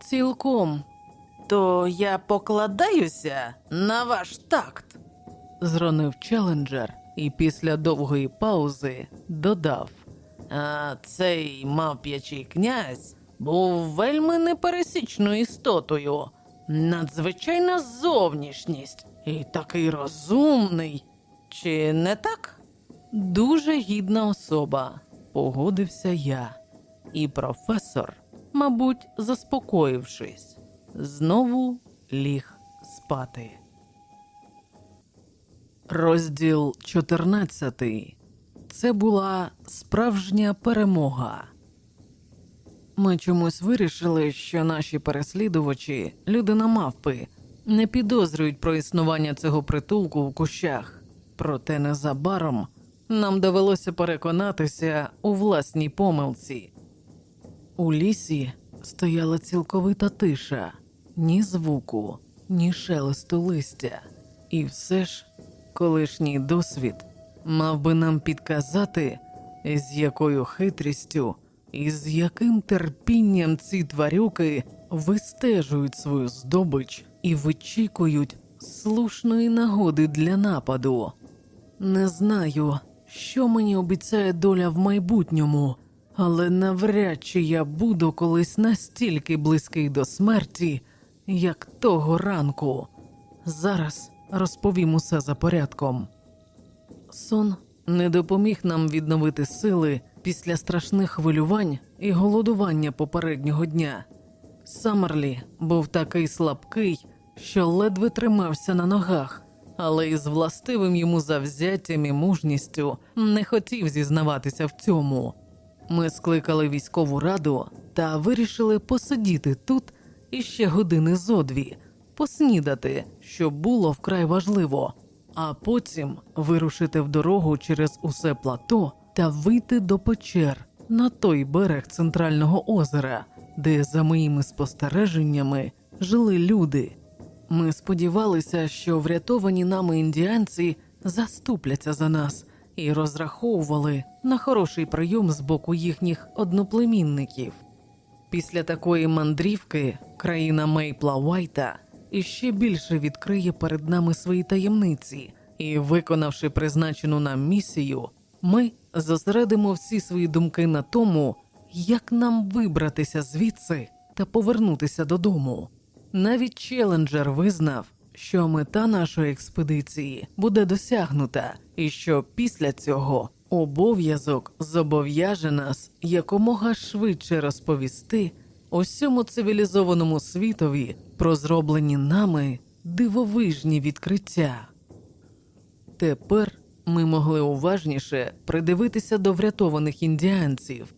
Цілком, То я покладаюся на ваш такт. зронив челенджер і після довгої паузи додав. А цей мавп'ячий князь був вельми непересічною істотою. Надзвичайна зовнішність і такий розумний. Чи не так? Дуже гідна особа, погодився я. І професор, мабуть, заспокоївшись, знову ліг спати. Розділ 14. Це була справжня перемога. Ми чомусь вирішили, що наші переслідувачі, люди на мавпи, не підозрюють про існування цього притулку в кущах. Проте незабаром нам довелося переконатися у власній помилці. У лісі стояла цілковита тиша, ні звуку, ні шелесту листя. І все ж колишній досвід мав би нам підказати, з якою хитрістю і з яким терпінням ці тварюки вистежують свою здобич і вичікують слушної нагоди для нападу. Не знаю, що мені обіцяє доля в майбутньому, але навряд чи я буду колись настільки близький до смерті, як того ранку. Зараз розповім усе за порядком. Сон не допоміг нам відновити сили після страшних хвилювань і голодування попереднього дня. Самерлі був такий слабкий, що ледве тримався на ногах, але із властивим йому завзяттям і мужністю не хотів зізнаватися в цьому. Ми скликали військову раду та вирішили посидіти тут іще години зо дві, поснідати, що було вкрай важливо, а потім вирушити в дорогу через усе плато та вийти до печер на той берег центрального озера, де, за моїми спостереженнями, жили люди. Ми сподівалися, що врятовані нами індіанці заступляться за нас і розраховували на хороший прийом з боку їхніх одноплемінників. Після такої мандрівки країна Мейпла Уайта іще більше відкриє перед нами свої таємниці, і, виконавши призначену нам місію, ми зосередимо всі свої думки на тому, як нам вибратися звідси та повернутися додому. Навіть челенджер визнав, що мета нашої експедиції буде досягнута, і що після цього обов'язок зобов'яже нас якомога швидше розповісти усьому цивілізованому світові про зроблені нами дивовижні відкриття. Тепер ми могли уважніше придивитися до врятованих індіанців.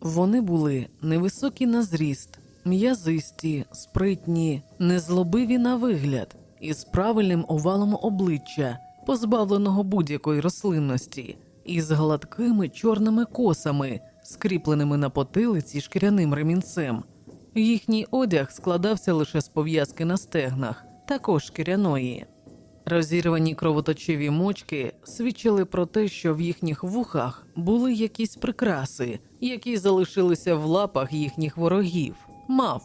Вони були невисокі на зріст, м'язисті, спритні, незлобиві на вигляд, із правильним овалом обличчя, позбавленого будь-якої рослинності, і з гладкими чорними косами, скріпленими на потилиці шкіряним ремінцем. Їхній одяг складався лише з пов'язки на стегнах, також шкіряної. Розірвані кровоточиві мочки свідчили про те, що в їхніх вухах були якісь прикраси, які залишилися в лапах їхніх ворогів, мавп.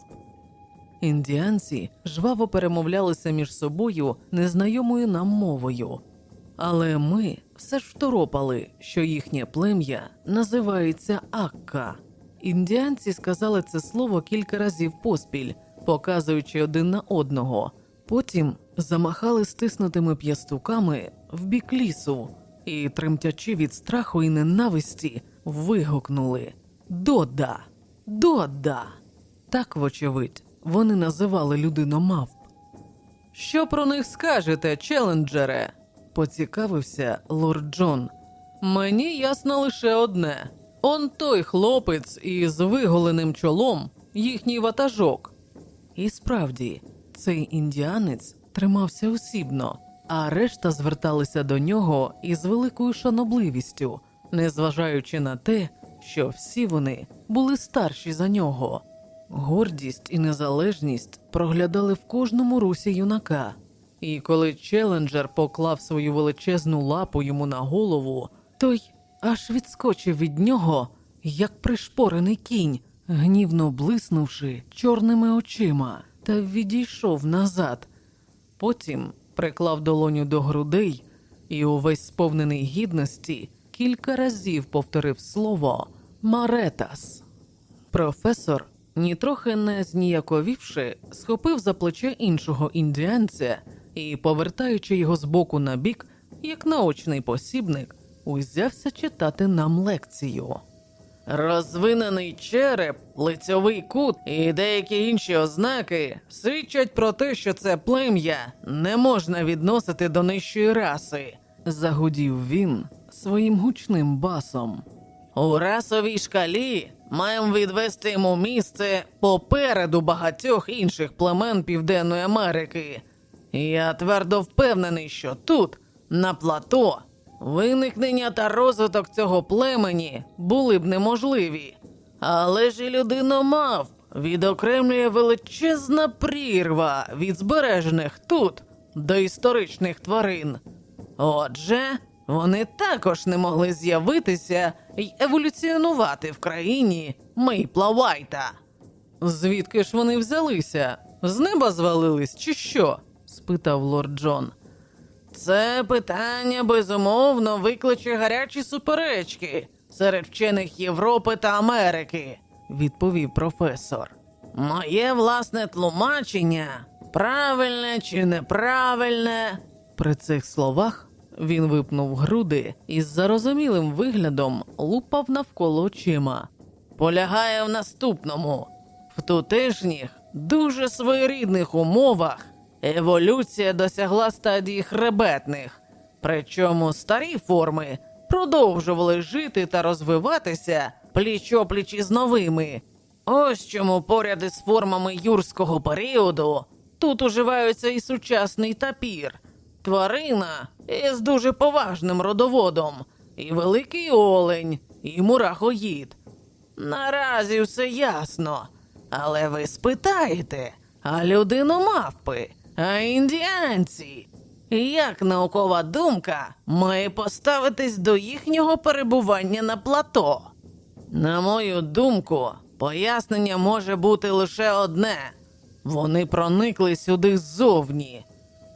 Індіанці жваво перемовлялися між собою незнайомою нам мовою, але ми все ж второпали, що їхнє плем'я називається Акка. Індіанці сказали це слово кілька разів поспіль, показуючи один на одного. Потім замахали стиснутими п'ястуками в бік лісу і, тремтячи від страху і ненависті, вигукнули Дода! Дода! Так, вочевидь, вони називали людину мавп. Що про них скажете, челенджере? поцікавився лорд Джон. Мені ясно лише одне: он той хлопець із виголеним чолом, їхній ватажок. І справді, цей індіанець тримався осібно, а решта зверталися до нього із великою шанобливістю, незважаючи на те, що всі вони були старші за нього. Гордість і незалежність проглядали в кожному русі юнака, і коли челенджер поклав свою величезну лапу йому на голову, той аж відскочив від нього як пришпорений кінь, гнівно блиснувши чорними очима, та відійшов назад. Потім приклав долоню до грудей і, увесь сповнений гідності, кілька разів повторив слово Маретас. Професор, нітрохи не зніяковівши, схопив за плече іншого індіанця і, повертаючи його з боку на бік, як наочний посібник, узявся читати нам лекцію. Розвинений череп, лицьовий кут і деякі інші ознаки свідчать про те, що це плем'я не можна відносити до нижчої раси. Загудів він своїм гучним басом. У расовій шкалі маємо відвести йому місце попереду багатьох інших племен Південної Америки. Я твердо впевнений, що тут, на плато, виникнення та розвиток цього племені були б неможливі. Але ж і людиномав відокремлює величезна прірва від збережених тут доісторичних тварин. Отже, вони також не могли з'явитися й еволюціонувати в країні Мейпла Вайта. Звідки ж вони взялися? З неба звалились, чи що? спитав лорд Джон. Це питання безумовно викличе гарячі суперечки серед вчених Європи та Америки, відповів професор. Моє власне тлумачення правильне чи неправильне. При цих словах він випнув груди і з зарозумілим виглядом лупав навколо очима. полягає в наступному: в тутешніх дуже своєрідних умовах еволюція досягла стадії хребетних, причому старі форми продовжували жити та розвиватися пліч-опліч із новими. Ось чому поряд із формами юрського періоду тут уживаються і сучасний тапір, тварина із дуже поважним родоводом, і великий олень, і мурахоїд. Наразі все ясно. Але ви спитаєте, а людиномавпи, а індіанці? Як наукова думка має поставитись до їхнього перебування на плато? На мою думку, пояснення може бути лише одне: вони проникли сюди ззовні.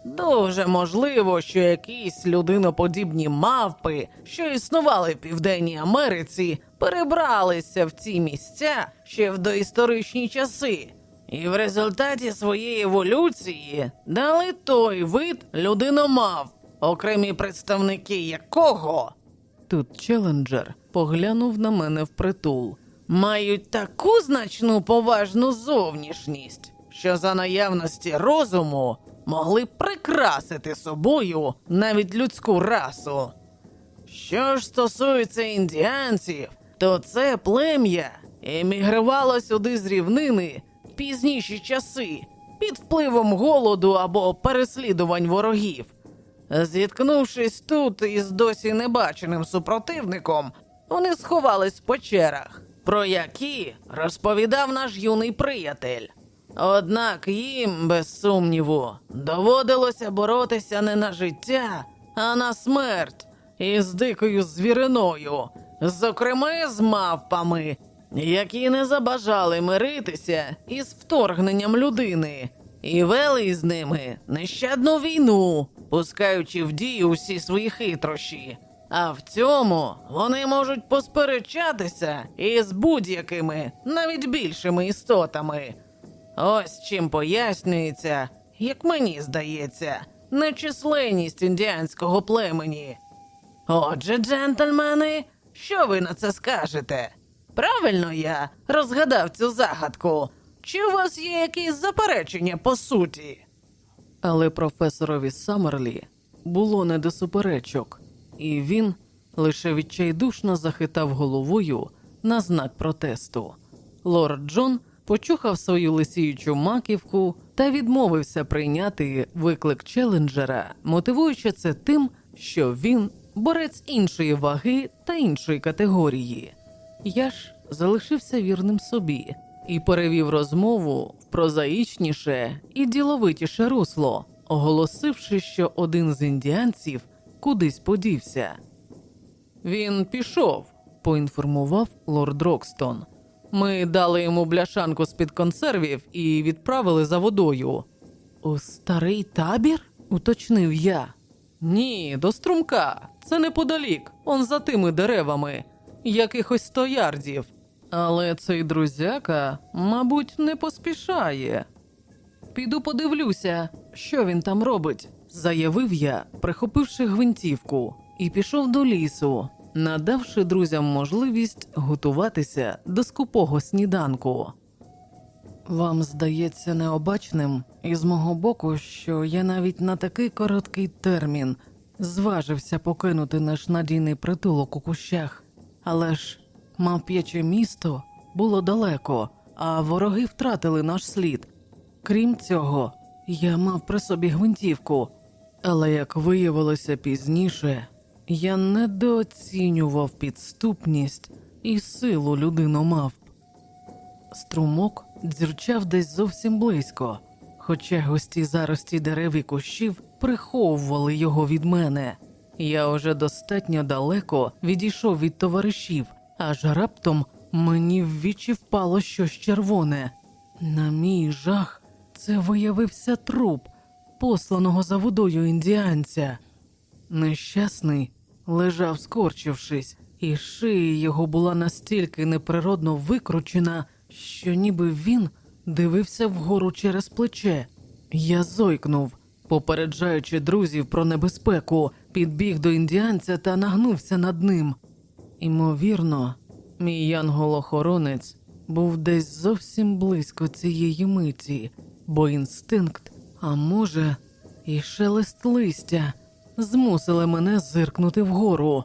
Дуже можливо, що якісь людиноподібні мавпи, що існували в Південній Америці, перебралися в ці місця ще в доісторичні часи, і в результаті своєї еволюції дали той вид людиномав, окремі представники якого Тут челенджер поглянув на мене впритул. мають таку значну поважну зовнішність, що за наявності розуму могли прикрасити собою навіть людську расу. Що ж стосується індіанців, то це плем'я емігрувало сюди з рівнини пізніші часи під впливом голоду або переслідувань ворогів. Зіткнувшись тут із досі небаченим супротивником, вони сховались в печерах, про які розповідав наш юний приятель. Однак їм, без сумніву, доводилося боротися не на життя, а на смерть із дикою звіриною, зокрема з мавпами, які не забажали миритися із вторгненням людини, і вели із ними нещадну війну, пускаючи в дію усі свої хитрощі. А в цьому вони можуть посперечатися із будь-якими, навіть більшими істотами. Ось чим пояснюється, як мені здається, нечисленність індіанського племені. Отже, джентльмени, що ви на це скажете? Правильно я розгадав цю загадку. Чи у вас є якісь заперечення по суті? Але професорові Саммерлі було не до суперечок, і він лише відчайдушно захитав головою на знак протесту. Лорд Джон почухав свою лисіючу маківку та відмовився прийняти виклик челенджера, мотивуючи це тим, що він борець іншої ваги та іншої категорії. Я ж залишився вірним собі і перевів розмову в прозаїчніше і діловитіше русло, оголосивши, що один з індіанців кудись подівся. Він пішов, поінформував лорд Рокстон. Ми дали йому бляшанку з-під консервів і відправили за водою. У старий табір? уточнив я. Ні, до струмка. Це неподалік, он за тими деревами, якихось сто ярдів. Але цей друзяка, мабуть, не поспішає. Піду подивлюся, що він там робить, заявив я, прихопивши гвинтівку, і пішов до лісу, надавши друзям можливість готуватися до скупого сніданку. Вам здається необачним із мого боку, що я навіть на такий короткий термін зважився покинути наш надійний притулок у кущах, але ж мавп'яче місто було далеко, а вороги втратили наш слід. Крім цього, я мав при собі гвинтівку, але як виявилося пізніше, я недооцінював підступність і силу людиномавп. Струмок дзюрчав десь зовсім близько, хоча густі зарості дерев і кущів приховували його від мене. Я уже достатньо далеко відійшов від товаришів, аж раптом мені в вічі впало щось червоне. На мій жах, це виявився труп, посланого за водою індіанця. Нещасний лежав скорчившись, і шия його була настільки неприродно викручена, що ніби він дивився вгору через плече. Я зойкнув, попереджаючи друзів про небезпеку, підбіг до індіанця та нагнувся над ним. Імовірно, мій янгол-охоронець був десь зовсім близько цієї миті, бо інстинкт, а може, і шелест листя змусили мене зиркнути вгору.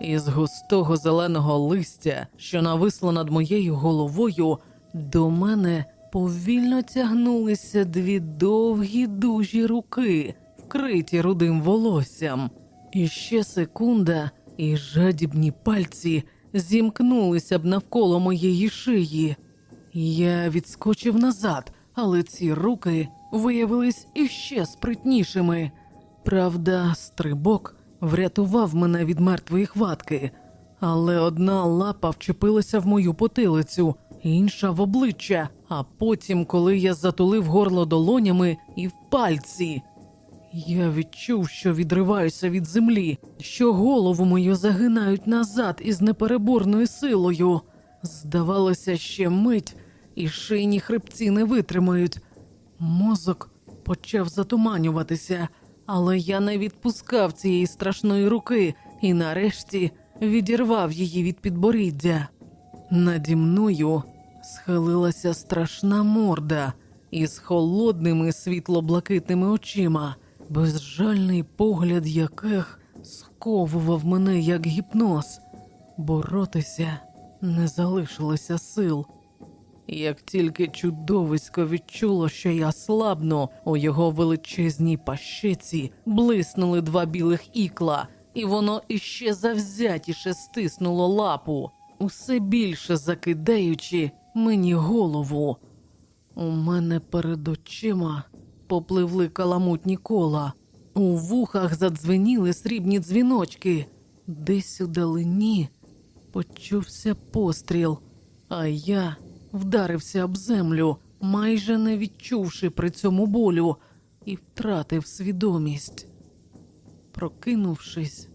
Із густого зеленого листя, що нависло над моєю головою, до мене повільно тягнулися дві довгі дужі руки, вкриті рудим волоссям. І ще секунда, і жадібні пальці зімкнулися б навколо моєї шиї. Я відскочив назад, але ці руки виявились іще спритнішими. Правда, стрибок врятував мене від мертвої хватки, але одна лапа вчепилася в мою потилицю, інша в обличчя, а потім, коли я затулив горло долонями і в пальці. Я відчув, що відриваюся від землі, що голову мою загинають назад із непереборною силою. Здавалося, ще мить, і шийні хребці не витримають. Мозок почав затуманюватися, але я не відпускав цієї страшної руки і нарешті відірвав її від підборіддя. Наді мною схилилася страшна морда із холодними світло-блакитними очима, безжальний погляд яких сковував мене як гіпноз. Боротися не залишилося сил. Як тільки чудовисько відчуло, що я слабну, у його величезній пащиці блиснули два білих ікла, і воно іще завзятіше стиснуло лапу, усе більше закидаючи мені голову. У мене перед очима попливли каламутні кола, у вухах задзвеніли срібні дзвіночки, десь у далині почувся постріл, а я вдарився об землю, майже не відчувши при цьому болю, і втратив свідомість. Прокинувшись,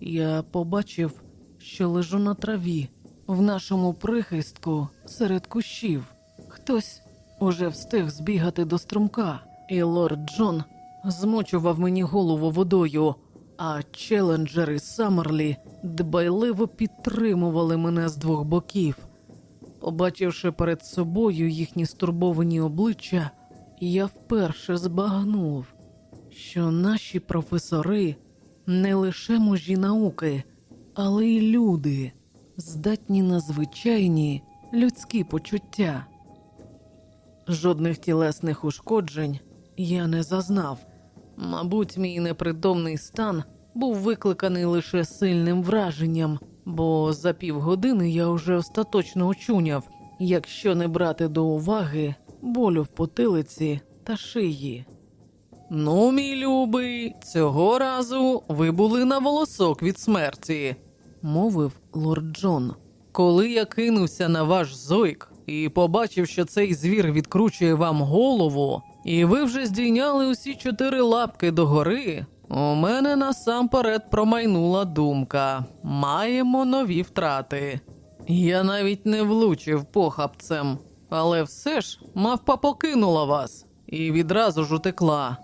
я побачив, що лежу на траві в нашому прихистку серед кущів. Хтось уже встиг збігати до струмка, і лорд Джон змочував мені голову водою, а челенджери Саммерлі дбайливо підтримували мене з двох боків. Побачивши перед собою їхні стурбовані обличчя, я вперше збагнув, що наші професори не лише мужі науки, але й люди, здатні на звичайні людські почуття. Жодних тілесних ушкоджень я не зазнав. Мабуть, мій непритомний стан був викликаний лише сильним враженням, бо за півгодини я вже остаточно очуняв, якщо не брати до уваги болю в потилиці та шиї. Ну, мій любий, цього разу ви були на волосок від смерті. Мовив лорд Джон. Коли я кинувся на ваш зойк і побачив, що цей звір відкручує вам голову, і ви вже здійняли усі чотири лапки догори, у мене насамперед промайнула думка: маємо нові втрати. Я навіть не влучив похапцем, але все ж мавпа покинула вас і відразу ж утекла.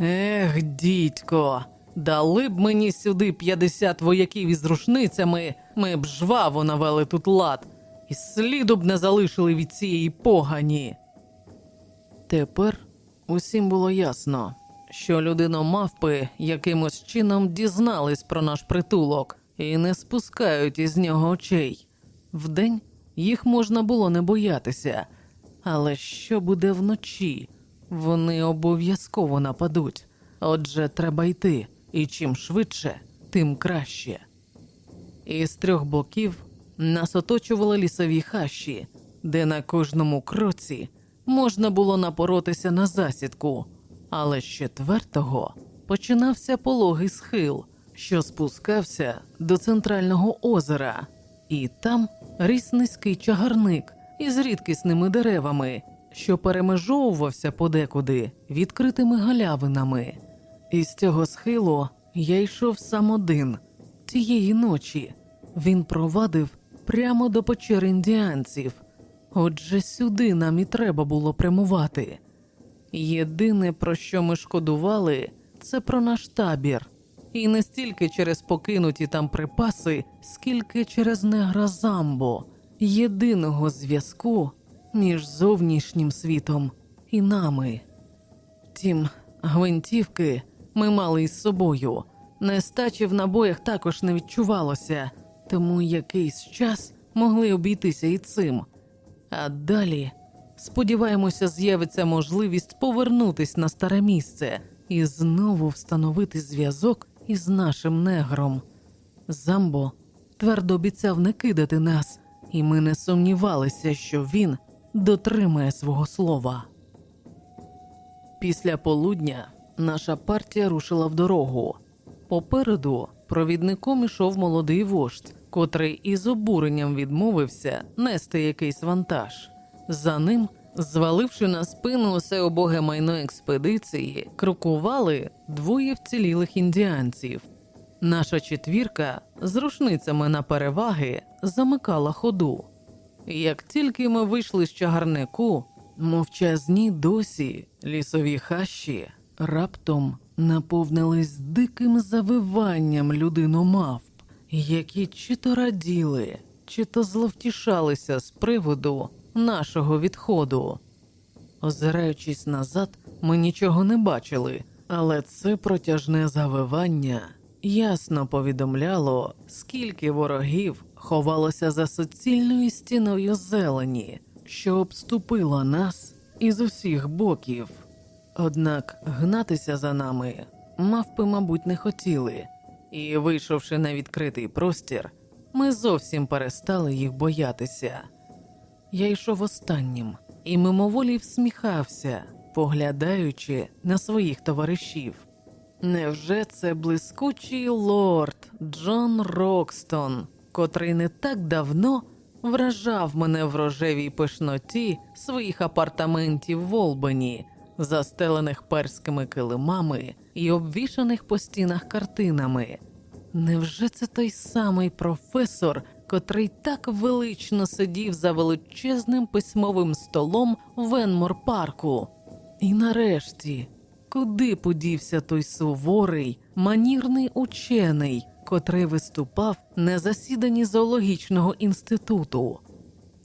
Ех, дідько, дали б мені сюди 50 вояків із рушницями, ми б жваво навели тут лад, і сліду б не залишили від цієї погані. Тепер усім було ясно, що людиномавпи якимось чином дізнались про наш притулок і не спускають із нього очей. Вдень їх можна було не боятися, але що буде вночі? Вони обов'язково нападуть. Отже, треба йти, і чим швидше, тим краще. Із трьох боків нас оточували лісові хащі, де на кожному кроці можна було напоротися на засідку, але з четвертого починався пологий схил, що спускався до центрального озера, і там ріс низький чагарник із рідкісними деревами, що перемежовувався подекуди відкритими галявинами. Із цього схилу я йшов сам один тієї ночі. Він провадив прямо до печери індіанців. Отже, сюди нам і треба було прямувати. Єдине, про що ми шкодували, це про наш табір. І не стільки через покинуті там припаси, скільки через негра Замбо, єдиного зв'язку між зовнішнім світом і нами. Втім, гвинтівки ми мали із собою. Нестачі в набоях також не відчувалося, тому якийсь час могли обійтися і цим. А далі, сподіваємося, з'явиться можливість повернутись на старе місце і знову встановити зв'язок із нашим негром. Замбо твердо обіцяв не кидати нас, і ми не сумнівалися, що він дотримає свого слова. Після полудня наша партія рушила в дорогу. Попереду провідником ішов молодий вождь, котрий із обуренням відмовився нести якийсь вантаж. За ним, зваливши на спину усе обоге майно експедиції, крокували двоє вцілілих індіанців. Наша четвірка з рушницями на переваги замикала ходу. Як тільки ми вийшли з чагарнику, мовчазні досі лісові хащі раптом наповнились диким завиванням людиномавп, які чи то раділи, чи то зловтішалися з приводу нашого відходу. Озираючись назад, ми нічого не бачили, але це протяжне завивання ясно повідомляло, скільки ворогів ховалося за суцільною стіною зелені, що обступила нас із усіх боків. Однак гнатися за нами мавпи, мабуть, не хотіли, і, вийшовши на відкритий простір, ми зовсім перестали їх боятися. Я йшов останнім і мимоволі всміхався, поглядаючи на своїх товаришів. Невже це блискучий лорд Джон Рокстон, котрий не так давно вражав мене в рожевій пишноті своїх апартаментів в Олбані, застелених перськими килимами і обвішаних по стінах картинами? Невже це той самий професор, котрий так велично сидів за величезним письмовим столом в Енмор парку? І нарешті, куди подівся той суворий, манірний учений, котрий виступав на засіданні зоологічного інституту?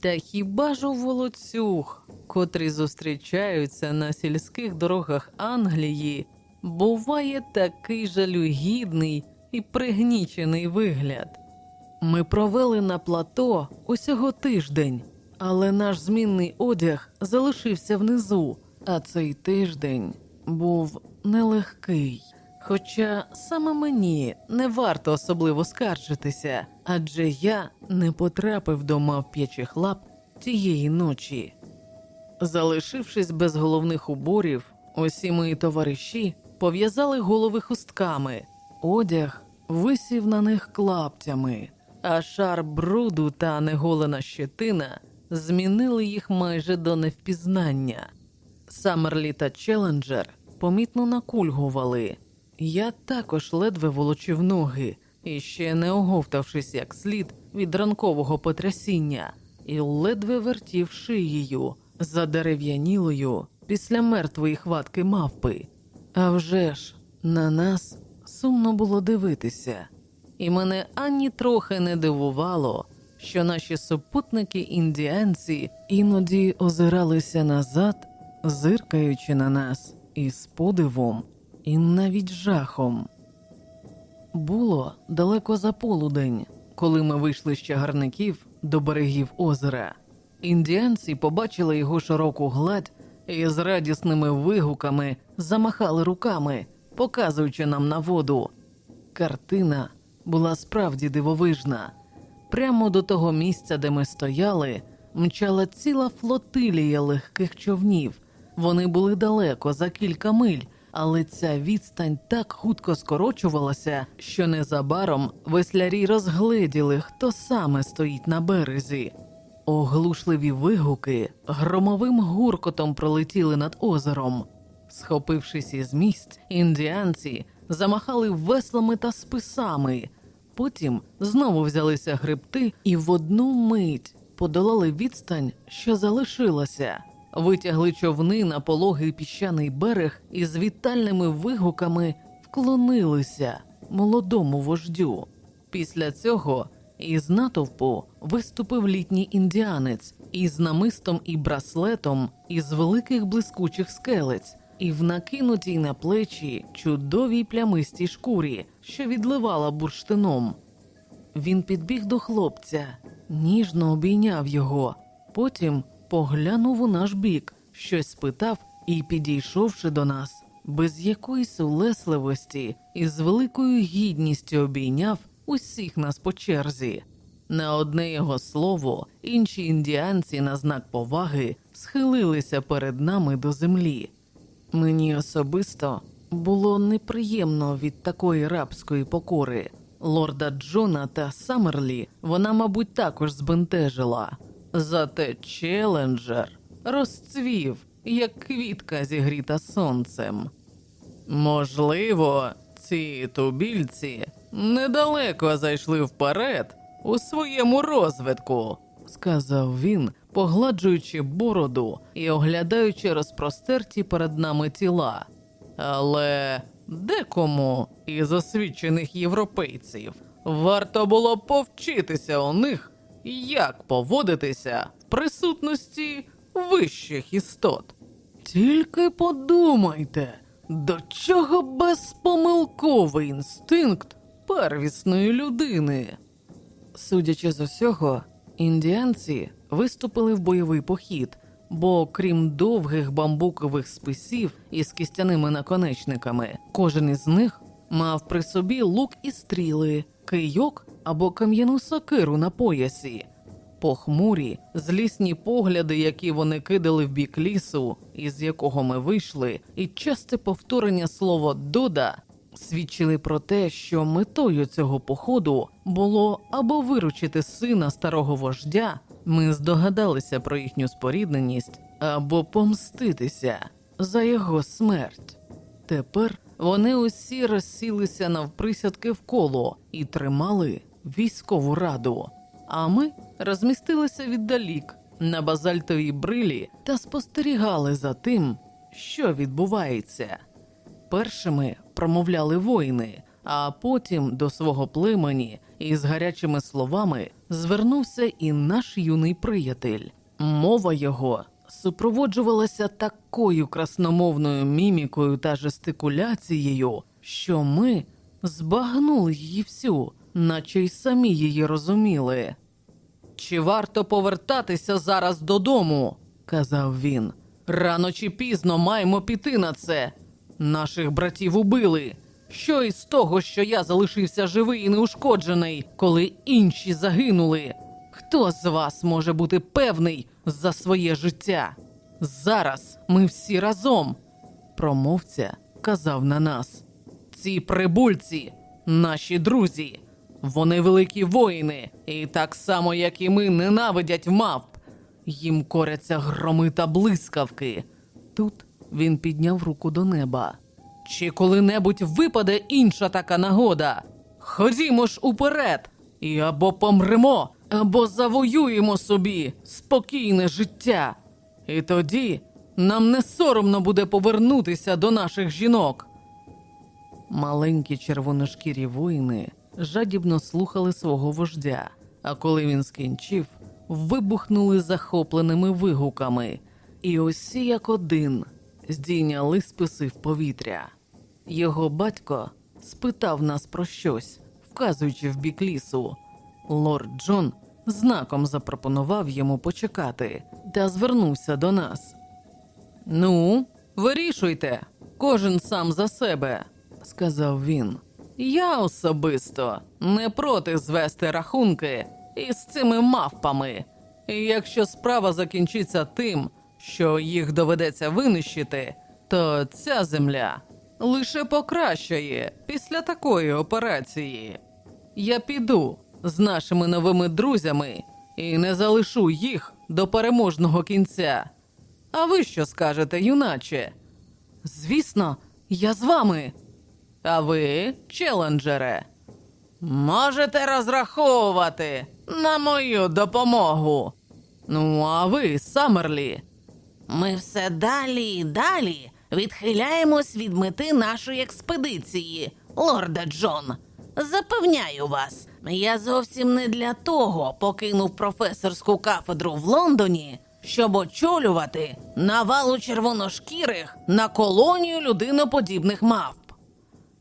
Та хіба ж у волоцюг, котрі зустрічаються на сільських дорогах Англії, буває такий жалюгідний і пригнічений вигляд? Ми провели на плато усього тиждень, але наш змінний одяг залишився внизу, а цей тиждень був нелегкий. Хоча саме мені не варто особливо скаржитися, адже я не потрапив до мавп'ячих лап тієї ночі. Залишившись без головних уборів, усі мої товариші пов'язали голови хустками, одяг висів на них клаптями, а шар бруду та неголена щетина змінили їх майже до невпізнання. Самерлі та Челенджер помітно накульгували. Я також ледве волочив ноги, і ще не оговтавшись як слід від ранкового потрясіння, і ледве вертів шиєю, задерев'янілою після мертвої хватки мавпи. А вже ж на нас сумно було дивитися, і мене ані трохи не дивувало, що наші супутники індіанці іноді озиралися назад, зиркаючи на нас із подивом і навіть жахом. Було далеко за полудень, коли ми вийшли з чагарників до берегів озера. Індіанці побачили його широку гладь і з радісними вигуками замахали руками, показуючи нам на воду. Картина була справді дивовижна. Прямо до того місця, де ми стояли, мчала ціла флотилія легких човнів. Вони були далеко за кілька миль, але ця відстань так хутко скорочувалася, що незабаром веслярі розгледіли, хто саме стоїть на березі. Оглушливі вигуки громовим гуркотом пролетіли над озером. Схопившись із місць, індіанці замахали веслами та списами. Потім знову взялися гребти і в одну мить подолали відстань, що залишилася. Витягли човни на пологий піщаний берег і з вітальними вигуками вклонилися молодому вождю. Після цього із натовпу виступив літній індіанець із намистом і браслетом із великих блискучих скелець, і в накинутій на плечі чудовій плямистій шкурі, що відливала бурштином. Він підбіг до хлопця, ніжно обійняв його, потім поглянув у наш бік, щось спитав і, підійшовши до нас, без якоїсь улесливості і з великою гідністю обійняв усіх нас по черзі. На одне його слово, інші індіанці на знак поваги схилилися перед нами до землі. Мені особисто було неприємно від такої рабської покори. Лорда Джона та Саммерлі вона, мабуть, також збентежила. Зате челенджер розцвів, як квітка зігріта сонцем. Можливо, ці тубільці недалеко зайшли вперед у своєму розвитку, сказав він, погладжуючи бороду і оглядаючи розпростерті перед нами тіла. Але декому із освічених європейців варто було повчитися у них, як поводитися в присутності вищих істот. Тільки подумайте, до чого безпомилковий інстинкт первісної людини. Судячи з усього, індіанці виступили в бойовий похід, бо крім довгих бамбукових списів із кістяними наконечниками, кожен із них мав при собі лук і стріли, кийок або кам'яну сокиру на поясі. Похмурі, злісні погляди, які вони кидали в бік лісу, із якого ми вийшли, і часте повторення слова дода свідчили про те, що метою цього походу було або виручити сина старого вождя. Ми здогадалися про їхню спорідненість, або помститися за його смерть. Тепер вони усі розсілися навприсядки в коло і тримали військову раду. А ми розмістилися віддалік на базальтовій брилі та спостерігали за тим, що відбувається. Першими промовляли воїни, а потім до свого племені із гарячими словами звернувся і наш юний приятель. Мова його супроводжувалася такою красномовною мімікою та жестикуляцією, що ми збагнули її всю, наче й самі її розуміли. Чи варто повертатися зараз додому? казав він. Рано чи пізно маємо піти на це. Наших братів убили. Що із того, що я залишився живий і неушкоджений, коли інші загинули? Хто з вас може бути певний за своє життя? Зараз ми всі разом. Промовця казав на нас. Ці прибульці, наші друзі, Вони великі воїни, і так само, як і ми, ненавидять мавп. Їм коряться громи та блискавки. Тут він підняв руку до неба. Чи коли-небудь випаде інша така нагода? Ходімо ж уперед, і або помремо, або завоюємо собі спокійне життя. І тоді нам не соромно буде повернутися до наших жінок. Маленькі червоношкірі воїни жадібно слухали свого вождя, а коли він скінчив, вибухнули захопленими вигуками, і усі як один здійняли списи в повітря. Його батько спитав нас про щось, вказуючи в бік лісу. Лорд Джон знаком запропонував йому почекати та звернувся до нас. Ну, вирішуйте, кожен сам за себе, сказав він. Я особисто не проти звести рахунки із цими мавпами. І якщо справа закінчиться тим, що їх доведеться винищити, то ця земля лише покращає після такої операції. Я піду з нашими новими друзями і не залишу їх до переможного кінця. А ви що скажете, юначе? Звісно, я з вами. А ви, челенджере, можете розраховувати на мою допомогу. Ну, а ви, Саммерлі, Ми все далі і далі відхиляємось від мети нашої експедиції, лорда Джон. Запевняю вас, я зовсім не для того покинув професорську кафедру в Лондоні, щоб очолювати навалу червоношкірих на колонію людиноподібних мавп.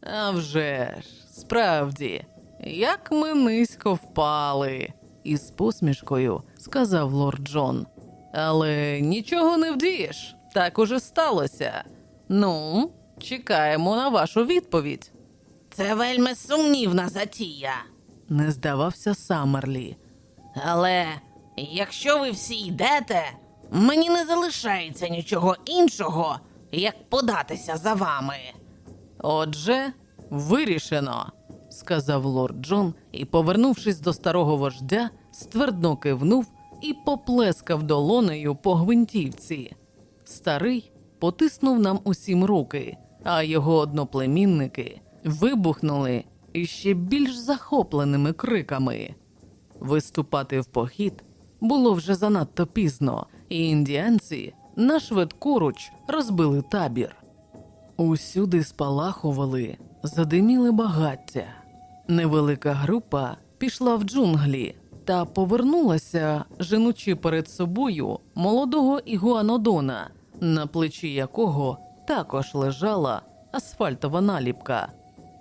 А вже ж, справді, як ми низько впали, із посмішкою сказав лорд Джон. Але нічого не вдієш, так уже сталося. Ну, чекаємо на вашу відповідь. Це вельми сумнівна затія. Не здавався Саммерлі. Але якщо ви всі йдете, мені не залишається нічого іншого, як податися за вами. Отже, вирішено, сказав лорд Джон і, повернувшись до старого вождя, ствердно кивнув і поплескав долонею по гвинтівці. Старий потиснув нам усім руки, а його одноплемінники вибухнули іще більш захопленими криками. Виступати в похід було вже занадто пізно, і індіанці на швидкоруч розбили табір. Усюди спалахували, задиміли багаття. Невелика група пішла в джунглі та повернулася, женучи перед собою молодого ігуанодона, на плечі якого також лежала асфальтова наліпка.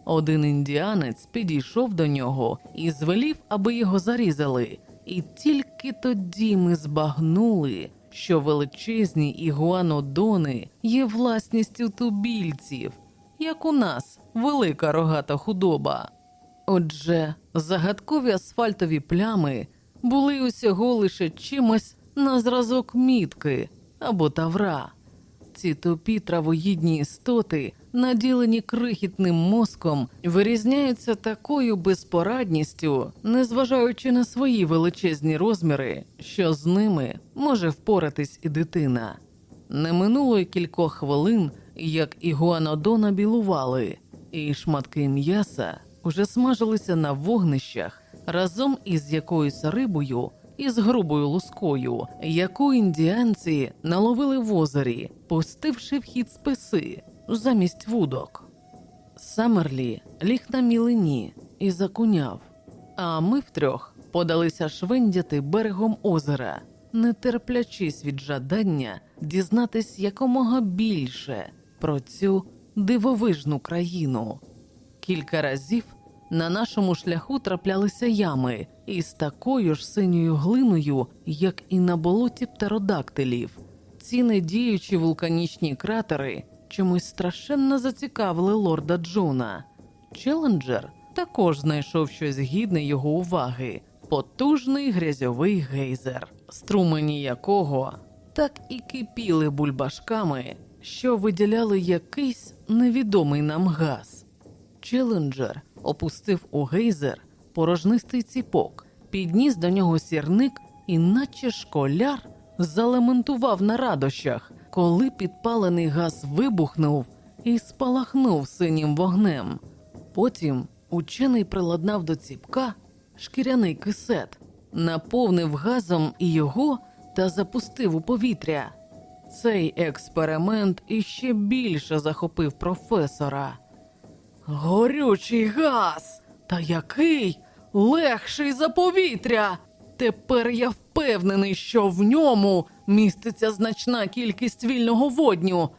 Один індіанець підійшов до нього і звелів, аби його зарізали. І тільки тоді ми збагнули, що величезні ігуанодони є власністю тубільців, як у нас велика рогата худоба. Отже, загадкові асфальтові плями були усього лише чимось на зразок мітки або тавра. Ці тупі травоїдні істоти, наділені крихітним мозком, вирізняються такою безпорадністю, незважаючи на свої величезні розміри, що з ними може впоратись і дитина. Не минуло й кількох хвилин, як ігуанодона білували, і шматки м'яса уже смажилися на вогнищах разом із якоюсь рибою із грубою лускою, яку індіанці наловили в озері, пустивши в хід списи замість вудок. Самерлі ліг на мілині і закуняв, а ми втрьох подалися швендяти берегом озера, не терплячись від жадання дізнатись якомога більше про цю дивовижну країну. Кілька разів на нашому шляху траплялися ями із такою ж синьою глиною, як і на болоті птеродактилів. Ці недіючі вулканічні кратери чомусь страшенно зацікавили лорда Джона. Челенджер також знайшов щось гідне його уваги потужний грязьовий гейзер, струмені якого так і кипіли бульбашками, що виділяли якийсь невідомий нам газ. Челенджер опустив у гейзер порожнистий ціпок, підніс до нього сірник і, наче школяр, залементував на радощах, коли підпалений газ вибухнув і спалахнув синім вогнем. Потім учений приладнав до ціпка шкіряний кисет, наповнив газом і його та запустив у повітря. Цей експеримент іще більше захопив професора. Горючий газ! Та який легший за повітря! Тепер я впевнений, що в ньому міститься значна кількість вільного водню.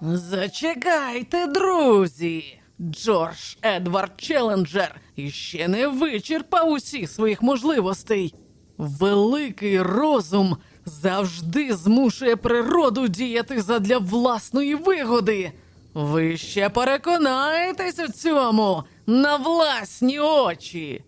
Зачекайте, друзі! Джордж Едвард Челленджер іще не вичерпав усіх своїх можливостей. Великий розум завжди змушує природу діяти задля власної вигоди. Ви ще переконаєтесь у цьому на власні очі.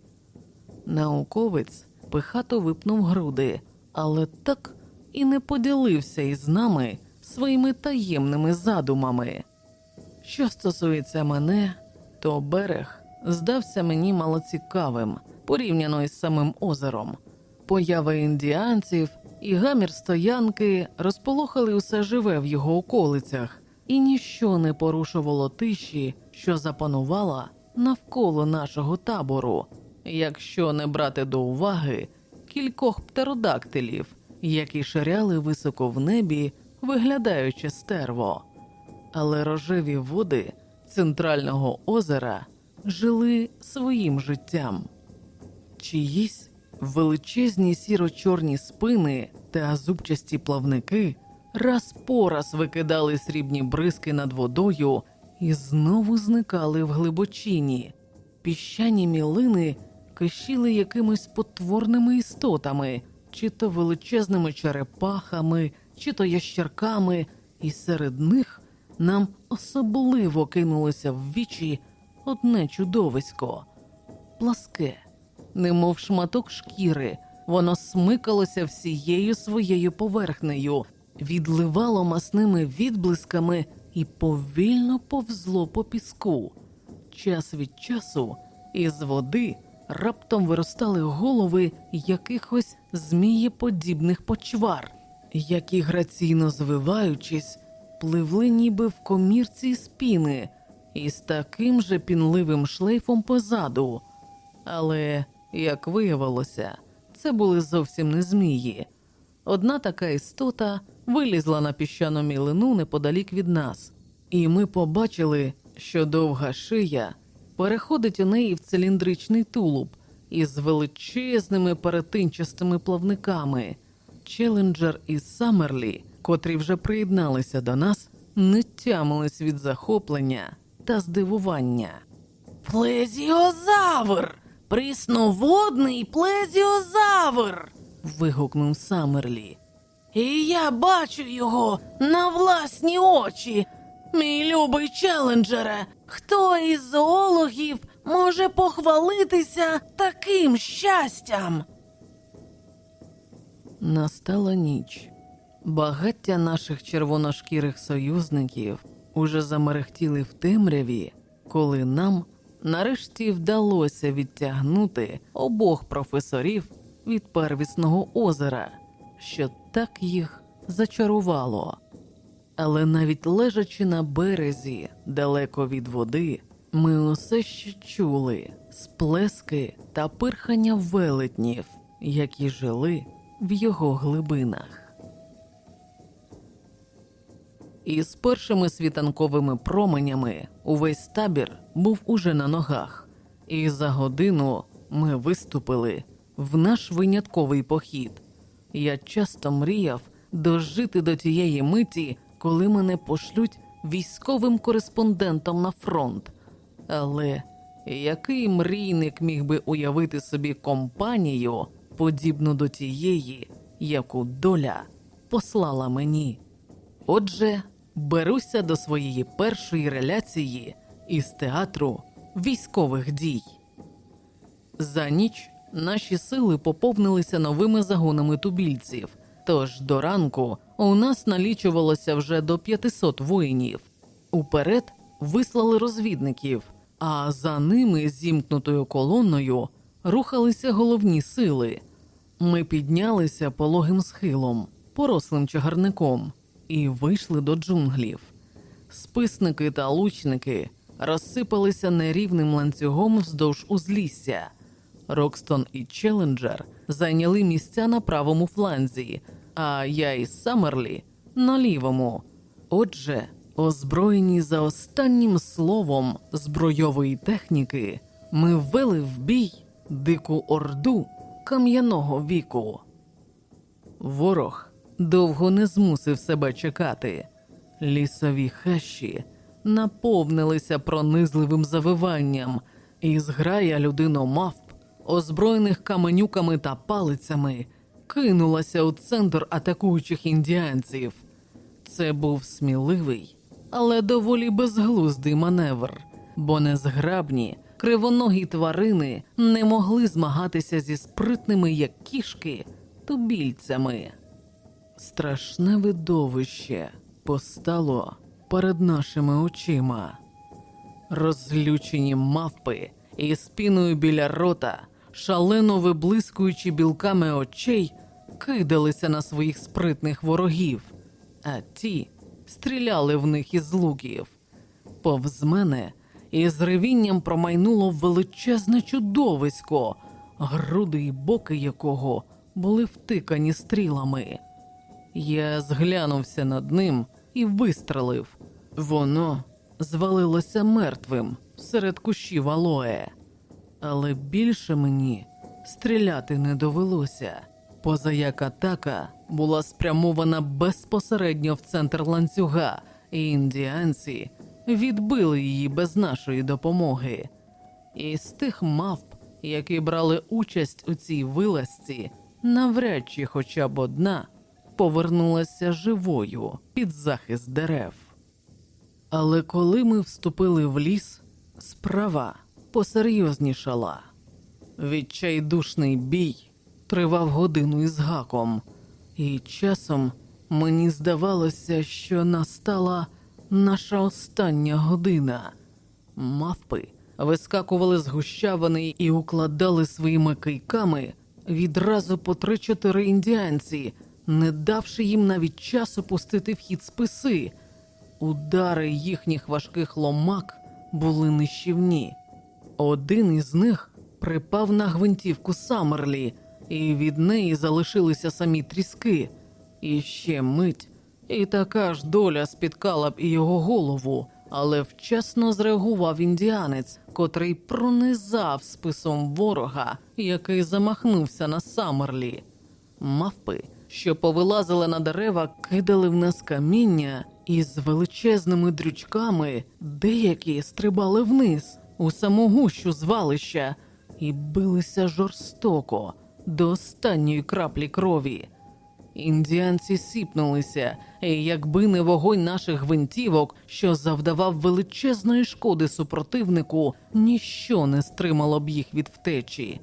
Науковець пихато випнув груди, але так і не поділився із нами своїми таємними задумами. Що стосується мене, то берег здався мені малоцікавим порівняно із самим озером. Поява індіанців і гамір стоянки розполохали усе живе в його околицях, і ніщо не порушувало тиші, що запанувала навколо нашого табору, якщо не брати до уваги кількох птеродактилів, які ширяли високо в небі, виглядаючи стерво. Але рожеві води центрального озера жили своїм життям. Чиїсь величезні сіро-чорні спини та зубчасті плавники раз по раз викидали срібні бризки над водою і знову зникали в глибочині. Піщані мілини кишіли якимись потворними істотами, чи то величезними черепахами, чи то ящерками, і серед них нам особливо кинулося в вічі одне чудовисько пласке, немов шматок шкіри, воно смикалося всією своєю поверхнею, відливало масними відблисками і повільно повзло по піску. Час від часу із води раптом виростали голови якихось змієподібних почвар, які граційно звиваючись, пливли ніби в комірці спіни і з таким же пінливим шлейфом позаду. Але, як виявилося, це були зовсім не змії. Одна така істота вилізла на піщану мілину неподалік від нас, і ми побачили, що довга шия переходить у неї в циліндричний тулуб із величезними перетинчастими плавниками. Челенджер і Саммерлі, котрі вже приєдналися до нас, не тямились від захоплення та здивування. Плезіозавр! Прісноводний плезіозавр! вигукнув Саммерлі. І я бачу його на власні очі. Мій любий челенджере, хто із зоологів може похвалитися таким щастям? Настала ніч. Багаття наших червоношкірих союзників уже замерехтіли в темряві, коли нам нарешті вдалося відтягнути обох професорів від первісного озера, що так їх зачарувало. Але навіть лежачи на березі далеко від води, ми усе ще чули сплески та пирхання велетнів, які жили в його глибинах. Із першими світанковими променями увесь табір був уже на ногах, і за годину ми виступили в наш винятковий похід. Я часто мріяв дожити до тієї миті, коли мене пошлють військовим кореспондентом на фронт. Але який мрійник міг би уявити собі компанію, подібну до тієї, яку доля послала мені? Отже, беруся до своєї першої реляції із театру військових дій. За ніч наші сили поповнилися новими загонами тубільців. Тож до ранку у нас налічувалося вже до 500 воїнів. Уперед вислали розвідників, а за ними зімкнутою колоною рухалися головні сили. Ми піднялися пологим схилом, порослим чагарником, і вийшли до джунглів. Списники та лучники розсипалися нерівним ланцюгом вздовж узлісся. Рокстон і Челенджер зайняли місця на правому фланзі, а я і Саммерлі на лівому. Отже, озброєні за останнім словом збройової техніки, ми ввели в бій дику орду кам'яного віку. Ворог довго не змусив себе чекати. Лісові хащі наповнилися пронизливим завиванням, і зграя людиномавп, озброєних каменюками та палицями, кинулася у центр атакуючих індіанців. Це був сміливий, але доволі безглуздий маневр, бо незграбні, кривоногі тварини не могли змагатися зі спритними, як кішки, тубільцями. Страшне видовище постало перед нашими очима. Розлючені мавпи із спіною біля рота, шалено виблискуючи білками очей, кидалися на своїх спритних ворогів, а ті стріляли в них із луків. Повз мене із ревінням промайнуло величезне чудовисько, груди й боки якого були втикані стрілами. Я зглянувся над ним і вистрелив. Воно звалилося мертвим серед кущів алоє. Але більше мені стріляти не довелося, поза як атака була спрямована безпосередньо в центр ланцюга, і індіанці відбили її без нашої допомоги. І з тих мавп, які брали участь у цій вилазці, навряд чи хоча б одна повернулася живою під захист дерев. Але коли ми вступили в ліс, справа посерйознішала. Відчайдушний бій тривав годину із гаком, і часом мені здавалося, що настала наша остання година. Мавпи вискакували з гущавини і укладали своїми кийками відразу по три-чотири індіанці, не давши їм навіть часу пустити в хід списи. Удари їхніх важких ломак були нищівні. Один із них припав на гвинтівку Саммерлі, і від неї залишилися самі тріски. І ще мить, і така ж доля спіткала б і його голову, але вчасно зреагував індіанець, котрий пронизав списом ворога, який замахнувся на Саммерлі. Мавпи, що повилазили на дерева, кидали в нас каміння із величезними дрючками, деякі стрибали вниз у саму гущу звалища і билися жорстоко до останньої краплі крові. Індіанці сіпнулися, і якби не вогонь наших гвинтівок, що завдавав величезної шкоди супротивнику, ніщо не стримало б їх від втечі.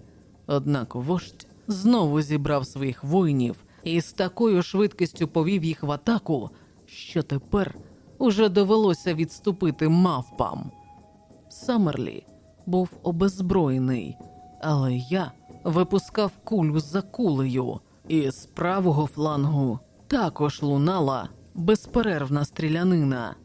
Однак вождь знову зібрав своїх воїнів і з такою швидкістю повів їх в атаку, що тепер уже довелося відступити мавпам. Саммерлі був обезброєний, але я випускав кулю за кулею, і з правого флангу також лунала безперервна стрілянина.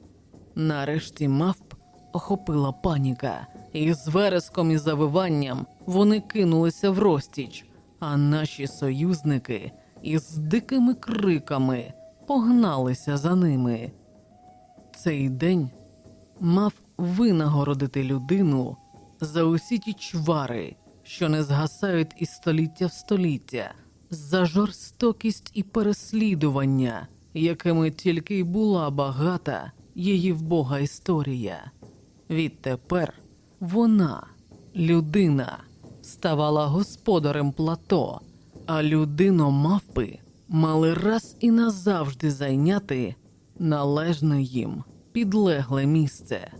Нарешті мавп охопила паніка, і з вереском і завиванням вони кинулися в розтіч, а наші союзники із дикими криками погналися за ними. Цей день мав винагородити людину за усі ті чвари, що не згасають із століття в століття, за жорстокість і переслідування, якими тільки й була багата її вбога історія. Відтепер вона, людина, ставала господарем плато, а людино мавпи мали раз і назавжди зайняти належне їм підлегле місце.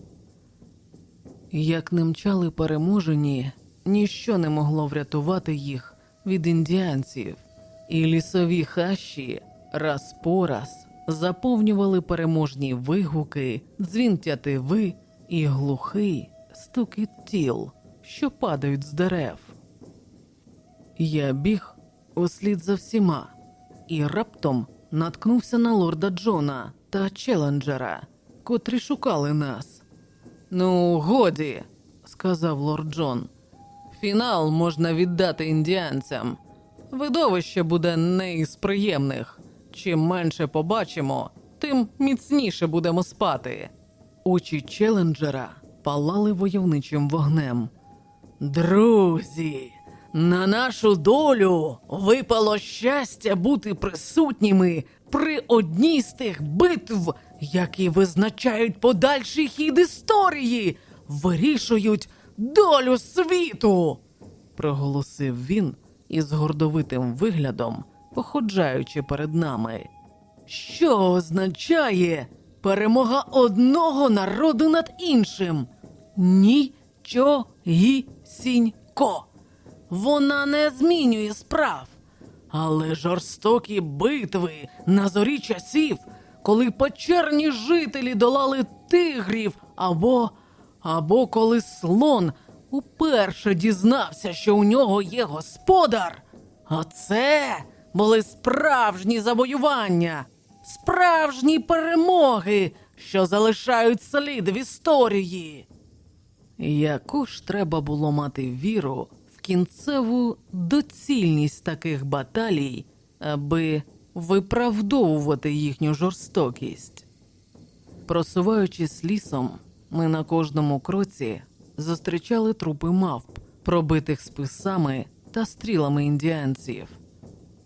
Як не мчали переможені, ніщо не могло врятувати їх від індіанців, і лісові хащі раз по раз заповнювали переможні вигуки, дзвін тятиви і глухий стукіт тіл, що падають з дерев. Я біг услід за всіма і раптом наткнувся на лорда Джона та Челенджера, котрі шукали нас. Ну, годі, сказав лорд Джон. Фінал можна віддати індіанцям. Видовище буде не із приємних. Чим менше побачимо, тим міцніше будемо спати. Очі Челенджера палали войовничим вогнем. Друзі, на нашу долю випало щастя бути присутніми при одній з тих битв, які визначають подальший хід історії, вирішують долю світу, проголосив він із гордовитим виглядом, походжаючи перед нами. Що означає перемога одного народу над іншим? Нічогісінько. Вона не змінює справ. Але жорстокі битви на зорі часів, коли печерні жителі долали тигрів, або, або коли слон уперше дізнався, що у нього є господар. Оце були справжні завоювання, справжні перемоги, що залишають слід в історії. Яку ж треба було мати віру в кінцеву доцільність таких баталій, аби виправдовувати їхню жорстокість? Просуваючись лісом, ми на кожному кроці зустрічали трупи мавп, пробитих списами та стрілами індіанців.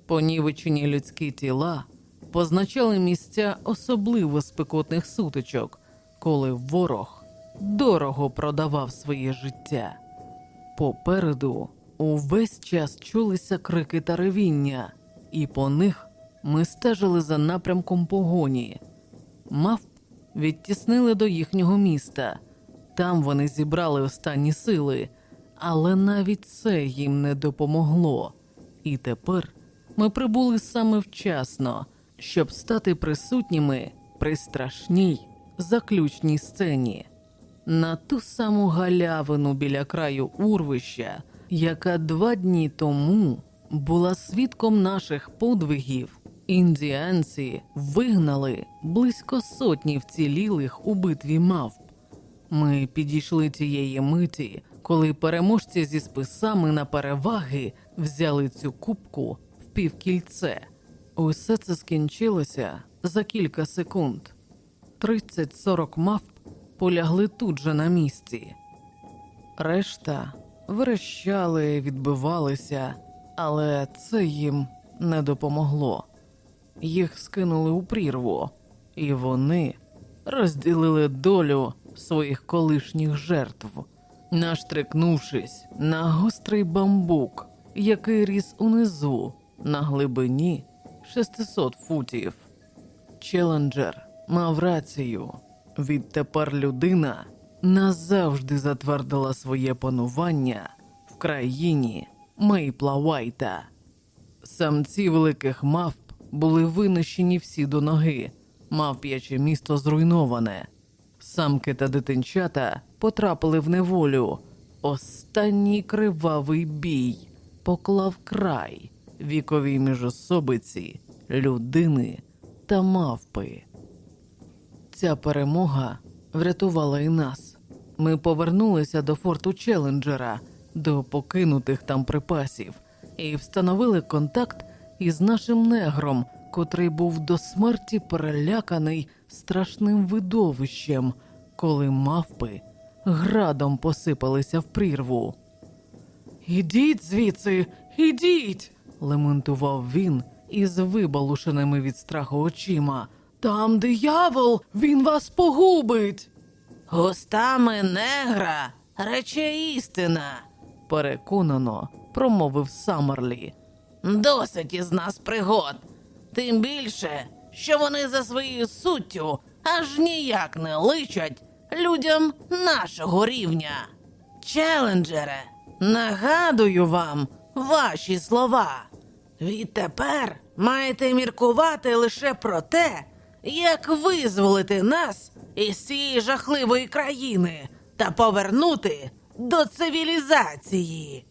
Понівечені людські тіла позначали місця особливо спекотних сутичок, коли ворог дорого продавав своє життя. Попереду увесь час чулися крики та ревіння, і по них ми стежили за напрямком погоні. Мавп відтіснили до їхнього міста. Там вони зібрали останні сили, але навіть це їм не допомогло. І тепер ми прибули саме вчасно, щоб стати присутніми при страшній заключній сцені. На ту саму галявину біля краю урвища, яка два дні тому була свідком наших подвигів, індіанці вигнали близько сотні вцілілих у битві мавп. Ми підійшли тієї миті, коли переможці зі списами на переваги взяли цю кубку в півкільце. Усе це скінчилося за кілька секунд. 30-40 мавп полягли тут же на місці. Решта верещали, відбивалися, але це їм не допомогло. Їх скинули у прірву, і вони розділили долю своїх колишніх жертв, наштрикнувшись на гострий бамбук, який ріс унизу на глибині 600 футів. Челенджер мав рацію. Відтепер людина назавжди затвердила своє панування в країні Мейпла Вайта. Самці великих мавп були винищені всі до ноги, мавп'яче місто зруйноване. Самки та дитинчата потрапили в неволю. Останній кривавий бій поклав край віковій міжособиці людини та мавпи. Ця перемога врятувала і нас. Ми повернулися до форту Челенджера, до покинутих там припасів, і встановили контакт із нашим негром, котрий був до смерті переляканий страшним видовищем, коли мавпи градом посипалися в прірву. Ідіть звідси, ідіть. лементував він із вибалушеними від страху очима. Там диявол, він вас погубить. Густами негра рече істина, переконано промовив Саммерлі. Досить із нас пригод. Тим більше, що вони за своєю суттю аж ніяк не личать людям нашого рівня. Челенджере, нагадую вам ваші слова. Відтепер маєте міркувати лише про те, як визволити нас із цієї жахливої країни та повернути до цивілізації.